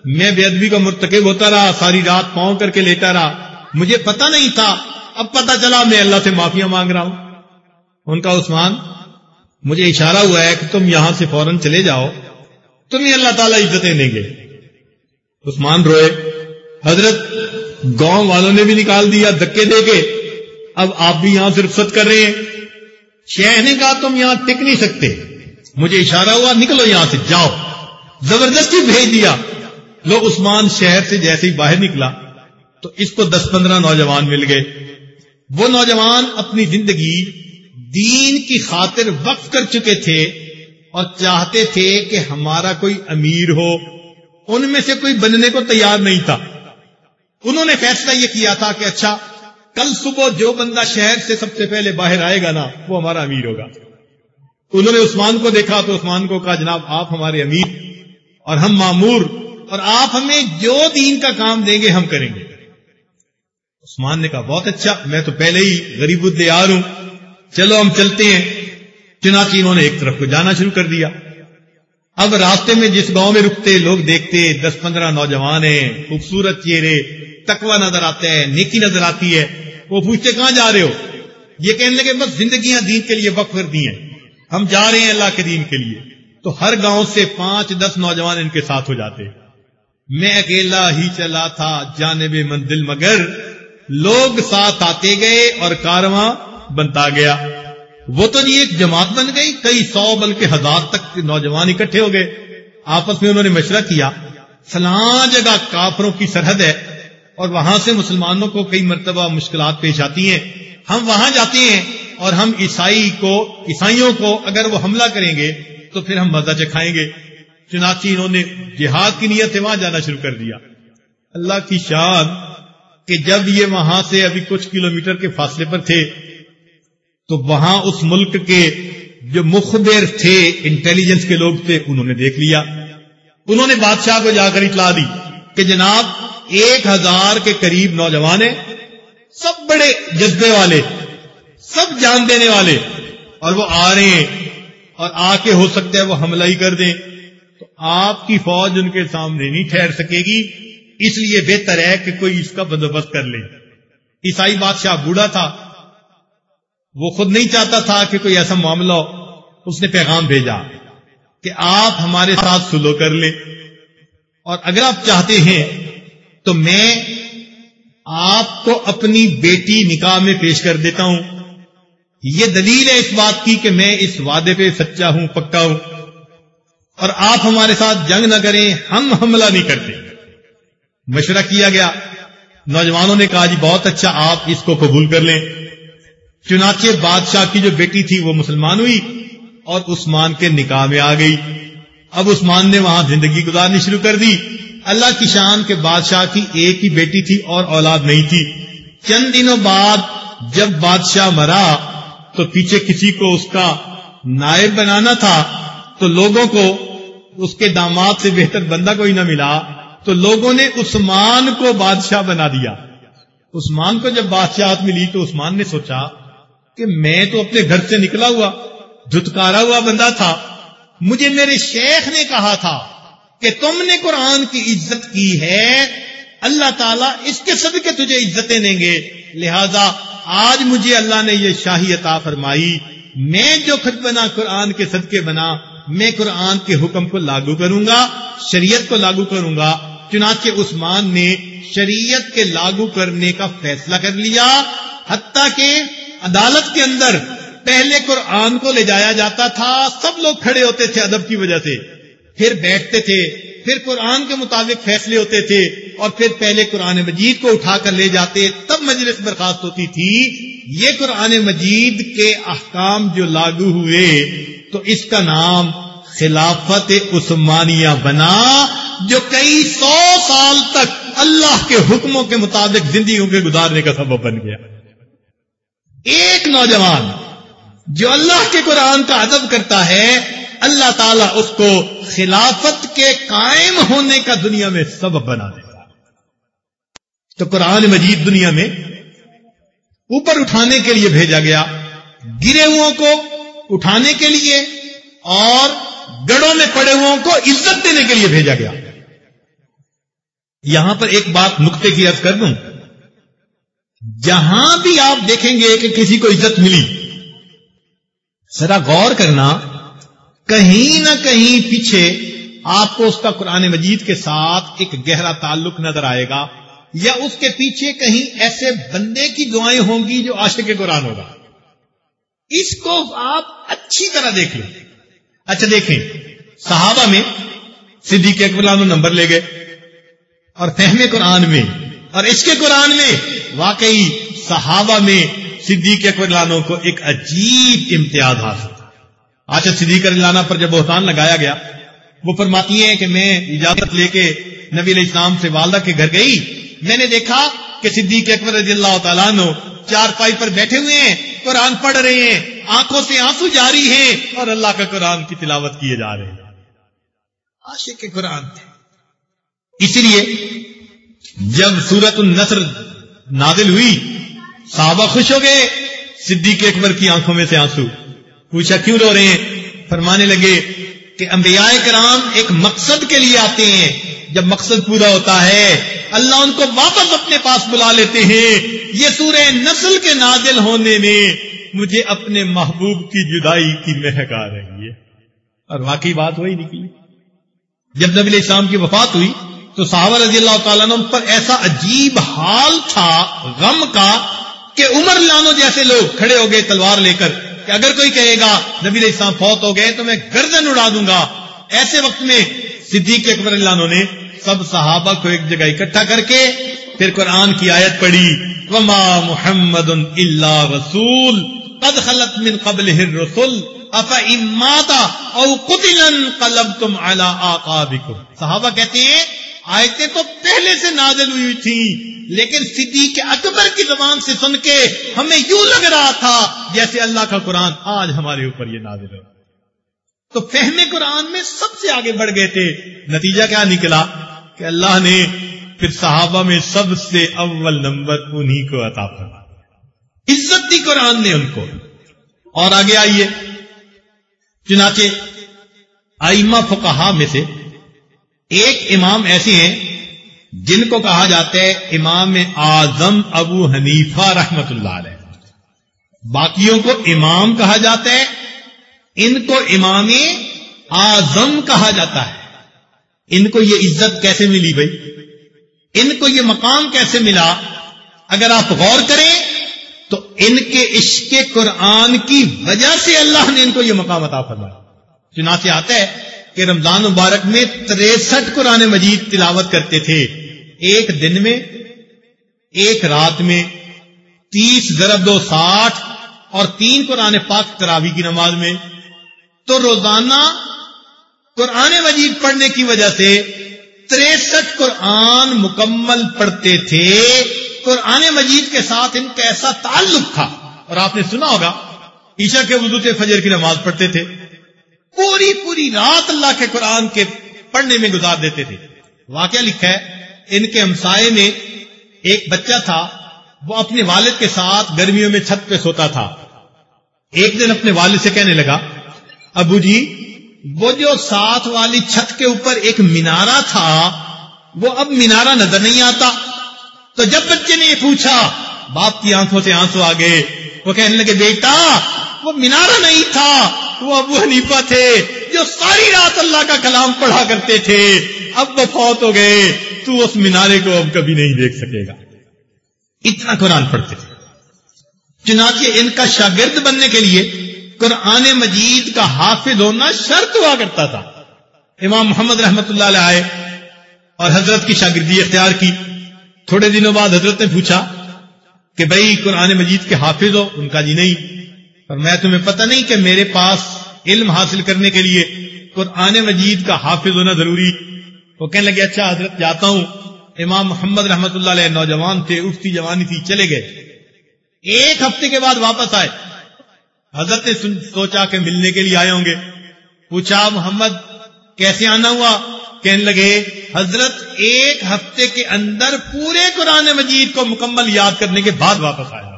میں بے ادبی کا مرتکب ہوتا رہا، ساری رات پاؤں کر کے لیتا رہا۔ مجھے پتا نہیں تھا، اب پتا چلا میں اللہ سے معافیا مانگ رہا ہوں۔ ان کا عثمان، مجھے اشارہ ہوا ہے کہ تم یہاں سے فوراً چلے جاؤ، تمہیں اللہ تعالیٰ عزتیں دیں گے۔ عثمان روئے۔ حضرت، گاؤں والوں نے بھی نکال دیا دکے دے کے۔ اب آپ بھی یہاں سے رخصت کر رہے ہیں۔ شیخ نے کہا تم یہاں ٹک نہیں سکتے۔ مجھے اشارہ ہوا، نکلو یہاں سے، جاؤ۔ زبردستی بھیج دیا۔ لو عثمان شہر سے جیسے ہی باہر نکلا، تو اس کو دس پندرہ نوجوان مل گئے۔ وہ نوجوان اپنی زندگی دین کی خاطر وقف کر چکے تھے اور چاہتے تھے کہ ہمارا کوئی امیر ہو۔ ان میں سے کوئی بننے کو تیار نہیں تھا۔ انہوں نے فیصلہ یہ کیا تھا کہ اچھا کل صبح جو بندہ شہر سے سب سے پہلے باہر آئے گا نا، وہ ہمارا امیر ہوگا۔ انہوں نے عثمان کو دیکھا، تو عثمان کو کہا، جناب، آپ ہمارے امیر اور ہم معمور اور آپ ہمیں جو دین کا کام دیں گے، ہم کریں گے۔ عثمان نے کہا، بہت اچھا میں تو پہلے ہی غریب الدیار ہوں۔ چلو، ہم چلتے ہیں۔ چنانچہ انہوں نے ایک طرف کو جانا شروع کر دیا۔ اب راستے میں جس گاؤں میں رکتے، لوگ دیکھتے، دس پندرہ نوجوان ہیں، خوبصورت چہرے تکوا نظر آتا ہے نیکی نظر آتی ہے۔ وہ پوچھتے کہاں جا رہے ہو؟ یہ کہنے لگے بس زندگیاں دین کے لیے وقف کر دی ہیں۔ ہم جا رہے ہیں اللہ کے دین کے لیے۔ تو ہر گاؤں سے پانچ، دس نوجوان ان کے ساتھ ہو جاتے۔ میں اکیلا ہی چلا تھا جانب مندل، مگر لوگ ساتھ آتے گئے اور کارواں بنتا گیا۔ وہ تو جی ایک جماعت بن گئی، کئی سو بلکہ ہزار تک نوجوان اکٹھے ہو گئے۔ آپس میں انہوں نے مشورہ کیا، فلاں جگہ کافروں کی سرحد ہے۔ اور وہاں سے مسلمانوں کو کئی مرتبہ مشکلات پیش آتی ہیں۔ ہم وہاں جاتے ہیں اور ہم عیسائی کو، عیسائیوں کو اگر وہ حملہ کریں گے تو پھر ہم مزہ چکھائیں گے۔ چنانچہ انہوں نے جہاد کی نیت سے وہاں جانا شروع کر دیا۔ اللہ کی شان کہ جب یہ وہاں سے ابھی کچھ کلومیٹر کے فاصلے پر تھے، تو وہاں اس ملک کے جو مخبر تھے، انٹیلیجنس کے لوگ تھے، انہوں نے دیکھ لیا۔ انہوں نے بادشاہ کو جا کر اطلاع دی کہ جناب ایک ہزار کے قریب نوجوان ہیں، سب بڑے جذبے والے، سب جان دینے والے، اور وہ آ رہے ہیں، اور آ کے ہو سکتا ہے وہ حملہ ہی کر دیں۔ تو آپ کی فوج ان کے سامنے نہیں ٹھہر سکے گی، اس لیے بہتر ہے کہ کوئی اس کا بندوبست کر لے۔ عیسائی بادشاہ بوڑھا تھا، وہ خود نہیں چاہتا تھا کہ کوئی ایسا معاملہ ہو۔ اس نے پیغام بھیجا کہ آپ ہمارے ساتھ سلو کر لیں۔ اور اگر آپ چاہتے ہیں تو میں آپ کو اپنی بیٹی نکاح میں پیش کر دیتا ہوں۔ یہ دلیل ہے اس بات کی کہ میں اس وعدے پہ سچا ہوں، پکا ہوں۔ اور آپ ہمارے ساتھ جنگ نہ کریں، ہم حملہ نہیں کرتے۔ مشورہ کیا گیا۔ نوجوانوں نے کہا جی بہت اچھا آپ اس کو قبول کر لیں۔ چنانچہ بادشاہ کی جو بیٹی تھی وہ مسلمان ہوئی اور عثمان کے نکاح میں آ گئی۔ اب عثمان نے وہاں زندگی گزارنی شروع کر دی۔ اللہ کی شان کے بادشاہ کی ایک ہی بیٹی تھی اور اولاد نہیں تھی۔ چند دنوں بعد جب بادشاہ مرا تو پیچھے کسی کو اس کا نائب بنانا تھا تو لوگوں کو اس کے داماد سے بہتر بندہ کوئی نہ ملا۔ تو لوگوں نے عثمان کو بادشاہ بنا دیا۔ عثمان کو جب بادشاہت ملی تو عثمان نے سوچا کہ میں تو اپنے گھر سے نکلا ہوا، دھتکارا ہوا بندہ تھا۔ مجھے میرے شیخ نے کہا تھا کہ تم نے قرآن کی عزت کی ہے، اللہ تعالیٰ اس کے صدقے تجھے عزتیں دیں گے۔ لہذا آج مجھے اللہ نے یہ شاہی عطا فرمائی، میں جو خط بنا قرآن کے صدقے بنا، میں قرآن کے حکم کو لاگو کروں گا، شریعت کو لاگو کروں گا۔ چنانچہ عثمان نے شریعت کے لاگو کرنے کا فیصلہ کر لیا، حتیٰ کہ عدالت کے اندر پہلے قرآن کو لے جایا جاتا تھا، سب لوگ کھڑے ہوتے تھے ادب کی وجہ سے۔ پھر بیٹھتے تھے، پھر قرآن کے مطابق فیصلے ہوتے تھے اور پھر پہلے قرآن مجید کو اٹھا کر لے جاتے، تب مجلس برخاست ہوتی تھی۔ یہ قرآن مجید کے احکام جو لاگو ہوئے، تو اس کا نام خلافت عثمانیہ بنا، جو کئی سو سال تک اللہ کے حکموں کے مطابق زندگیوں کے گزارنے کا سبب بن گیا۔ ایک نوجوان جو اللہ کے قرآن کا ادب کرتا ہے، اللہ تعالیٰ اس کو خلافت کے قائم ہونے کا دنیا میں سبب بنا دے گا۔ تو قرآن مجید دنیا میں اوپر اٹھانے کے لیے بھیجا گیا، گرے کو اٹھانے کے لیے اور گڑوں میں پڑے کو عزت دینے کے لیے بھیجا گیا۔ یہاں پر ایک بات نقطے کی عرض کر دوں۔ جہاں بھی آپ دیکھیں گے کہ کسی کو عزت ملی ذرا غور کرنا، کہیں نہ کہیں پیچھے آپ کو اس کا قرآن مجید کے ساتھ ایک گہرا تعلق نظر آئے گا، یا اس کے پیچھے کہیں ایسے بندے کی دعائیں ہوں گی جو عاشق قرآن ہوگا۔ اس کو آپ اچھی طرح دیکھ لیں۔ اچھا دیکھیں، صحابہ میں صدیق اکبر نمبر لے گئے، اور فہم قرآن میں، اور اس کے قرآن میں، واقعی صحابہ میں صدیق اکبر لانوں کو ایک عجیب امتیاز حاصل۔ آچا صدیق لانا پر جب بہتان لگایا گیا، وہ فرماتی ہیں کہ میں اجازت لے کے نبی علیہ السلام سے والدہ کے گھر گئی۔ میں نے دیکھا کہ صدیق اکبر رضی اللہ تعالیٰ نو چار پائی پر بیٹھے ہوئے ہیں، قرآن پڑھ رہے ہیں، آنکھوں سے آنسو جاری ہیں اور اللہ کا قرآن کی تلاوت کیے جا رہے ہیں۔ عاشق کے قرآن تھے۔ اسی لیے جب سورت النصر نازل ہوئی صحابہ خوش ہو گئے۔ صدیق اکبر کی آنکھوں میں سے آنسو۔ پوچھا کیوں رو رہے ہیں؟ فرمانے لگے کہ انبیاء کرام ایک مقصد کے لیے آتے ہیں۔ جب مقصد پورا ہوتا ہے، اللہ ان کو واپس اپنے پاس بلا لیتے ہیں۔ یہ سورہ نسل کے نازل ہونے میں مجھے اپنے محبوب کی جدائی کی مہک آ رہی ہے۔ اور واقعی بات وہی نکلی۔ جب نبی اسلام کی وفات ہوئی، تو صحابہ رضی اللہ تعالیٰ عنہ پر ایسا عجیب حال تھا، غم کا کہ عمر لانو جیسے لوگ کھڑے ہو گئے تلوار لے کر کہ اگر کوئی کہے گا نبی علیہ السلام فوت ہو گئے تو میں گردن اڑا دوں گا۔ ایسے وقت میں صدیق اکبر اللہ نے سب صحابہ کو ایک جگہ اکٹھا کر کے پھر قرآن کی آیت پڑھی۔ وما محمد اللہ رسول قد خلط من قبل رسول افا او قتلن قلبتم على آقابکم صحابہ کہتے ہیں آیتیں تو پہلے سے نازل ہوئی تھی لیکن صدیق اکبر کی زبان سے سن کے ہمیں یوں لگ رہا تھا جیسے اللہ کا قرآن آج ہمارے اوپر یہ نازل ہو۔ تو فہم قرآن میں سب سے آگے بڑھ گئے تھے۔ نتیجہ کیا نکلا؟ کہ اللہ نے پھر صحابہ میں سب سے اول نمبر انہی کو عطا کرا عزت دی قرآن نے ان کو۔ اور آگے آئیے۔ چنانچہ آئمہ فقہا میں سے ایک امام ایسے ہیں جن کو کہا جاتا ہے امام اعظم ابو حنیفہ رحمت اللہ علیہ۔ باقیوں کو امام کہا جاتا ہے، ان کو امام اعظم کہا جاتا ہے۔ ان کو یہ عزت کیسے ملی بھائی؟ ان کو یہ مقام کیسے ملا؟ اگر آپ غور کریں تو ان کے عشق قرآن کی وجہ سے اللہ نے ان کو یہ مقام عطا فرمایا۔ چنانچہ آتا ہے کہ رمضان مبارک میں تریسٹھ قرآن مجید تلاوت کرتے تھے۔ ایک دن میں، ایک رات میں تیس ضرب دو ساٹھ اور تین قرآن پاک تراوی کی نماز میں۔ تو روزانہ قرآن مجید پڑھنے کی وجہ سے تریسٹھ قرآن مکمل پڑھتے تھے۔ قرآن مجید کے ساتھ ان کا ایسا تعلق تھا۔ اور آپ نے سنا ہوگا عشا کے وضو فجر کی نماز پڑھتے تھے۔ پوری پوری رات اللہ کے قرآن کے پڑھنے میں گزار دیتے تھے۔ واقعہ لکھا ہے، ان کے ہمسائے میں ایک بچہ تھا، وہ اپنے والد کے ساتھ گرمیوں میں چھت پہ سوتا تھا۔ ایک دن اپنے والد سے کہنے لگا، ابو جی وہ جو ساتھ والی چھت کے اوپر ایک مینارا تھا، وہ اب مینارا نظر نہیں آتا۔ تو جب بچے نے یہ پوچھا، باپ کی آنکھوں سے آنسو آ گئے۔ وہ کہنے لگے، بیٹا، وہ مینارا نہیں تھا۔ وہ ابو حنیفہ تھے جو ساری رات اللہ کا کلام پڑھا کرتے تھے۔ اب وہ فوت ہو گئے۔ تو اس مینارے کو اب کبھی نہیں دیکھ سکے گا۔ اتنا قرآن پڑھتے تھے۔ چنانچہ ان کا شاگرد بننے کے لیے قرآن مجید کا حافظ ہونا شرط ہوا کرتا تھا۔ امام محمد رحمت اللہ علیہ آئے اور حضرت کی شاگردی اختیار کی۔ تھوڑے دنوں بعد حضرت نے پوچھا کہ بھائی قرآن مجید کے حافظ ہو؟ ان کا جی نہیں۔ اور میں تمہیں پتہ نہیں کہ میرے پاس علم حاصل کرنے کے لیے قرآن مجید کا حافظ ہونا ضروری۔ وہ کہنے لگے اچھا حضرت، جاتا ہوں۔ امام محمد رحمت اللہ علیہ نوجوان تھے اٹھتی جوانی تھی، چلے گئے۔ ایک ہفتے کے بعد واپس آئے۔ حضرت نے سوچا کہ ملنے کے لیے آئے ہوں گے۔ پوچھا، محمد، کیسے آنا ہوا؟ کہنے لگے، حضرت، ایک ہفتے کے اندر پورے قرآن مجید کو مکمل یاد کرنے کے بعد واپس آیا۔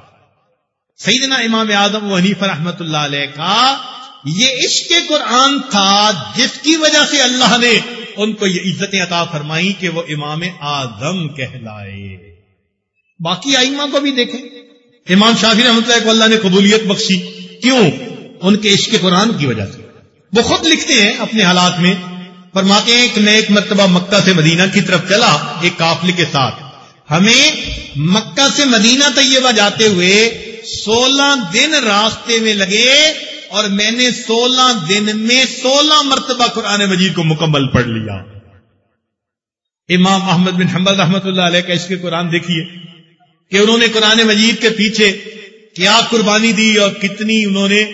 سیدنا امام اعظم و حنیف رحمت اللہ علیہ کا یہ عشق قرآن تھا جس کی وجہ سے اللہ نے ان کو یہ عزتیں عطا فرمائی کہ وہ امام اعظم کہلائے۔ باقی آئمہ کو بھی دیکھیں۔ امام شافی رحمۃ اللہ کو اللہ نے قبولیت بخشی۔ کیوں؟ ان کے عشق قرآن کی وجہ سے۔ وہ خود لکھتے ہیں اپنے حالات میں۔ فرماتے ہیں کہ میں ایک مرتبہ مکہ سے مدینہ کی طرف چلا، ایک قافلے کے ساتھ۔ ہمیں مکہ سے مدینہ طیبہ جاتے ہوئے سولہ دن راستے میں لگے اور میں نے سولہ دن میں سولہ مرتبہ قرآن مجید کو مکمل پڑھ لیا۔ امام احمد بن حمد رحمت اللہ علیہ کا اس کے قرآن دیکھیے کہ انہوں نے قرآن مجید کے پیچھے کیا قربانی دی اور کتنی انہوں نے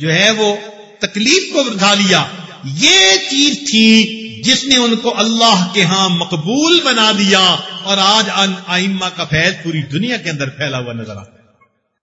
جو ہے وہ تکلیف کو بٹھا لیا۔ یہ چیز تھی جس نے ان کو اللہ کے ہاں مقبول بنا دیا اور آج آئمہ کا فیض پوری دنیا کے اندر پھیلا ہوا نظر آتا ہے۔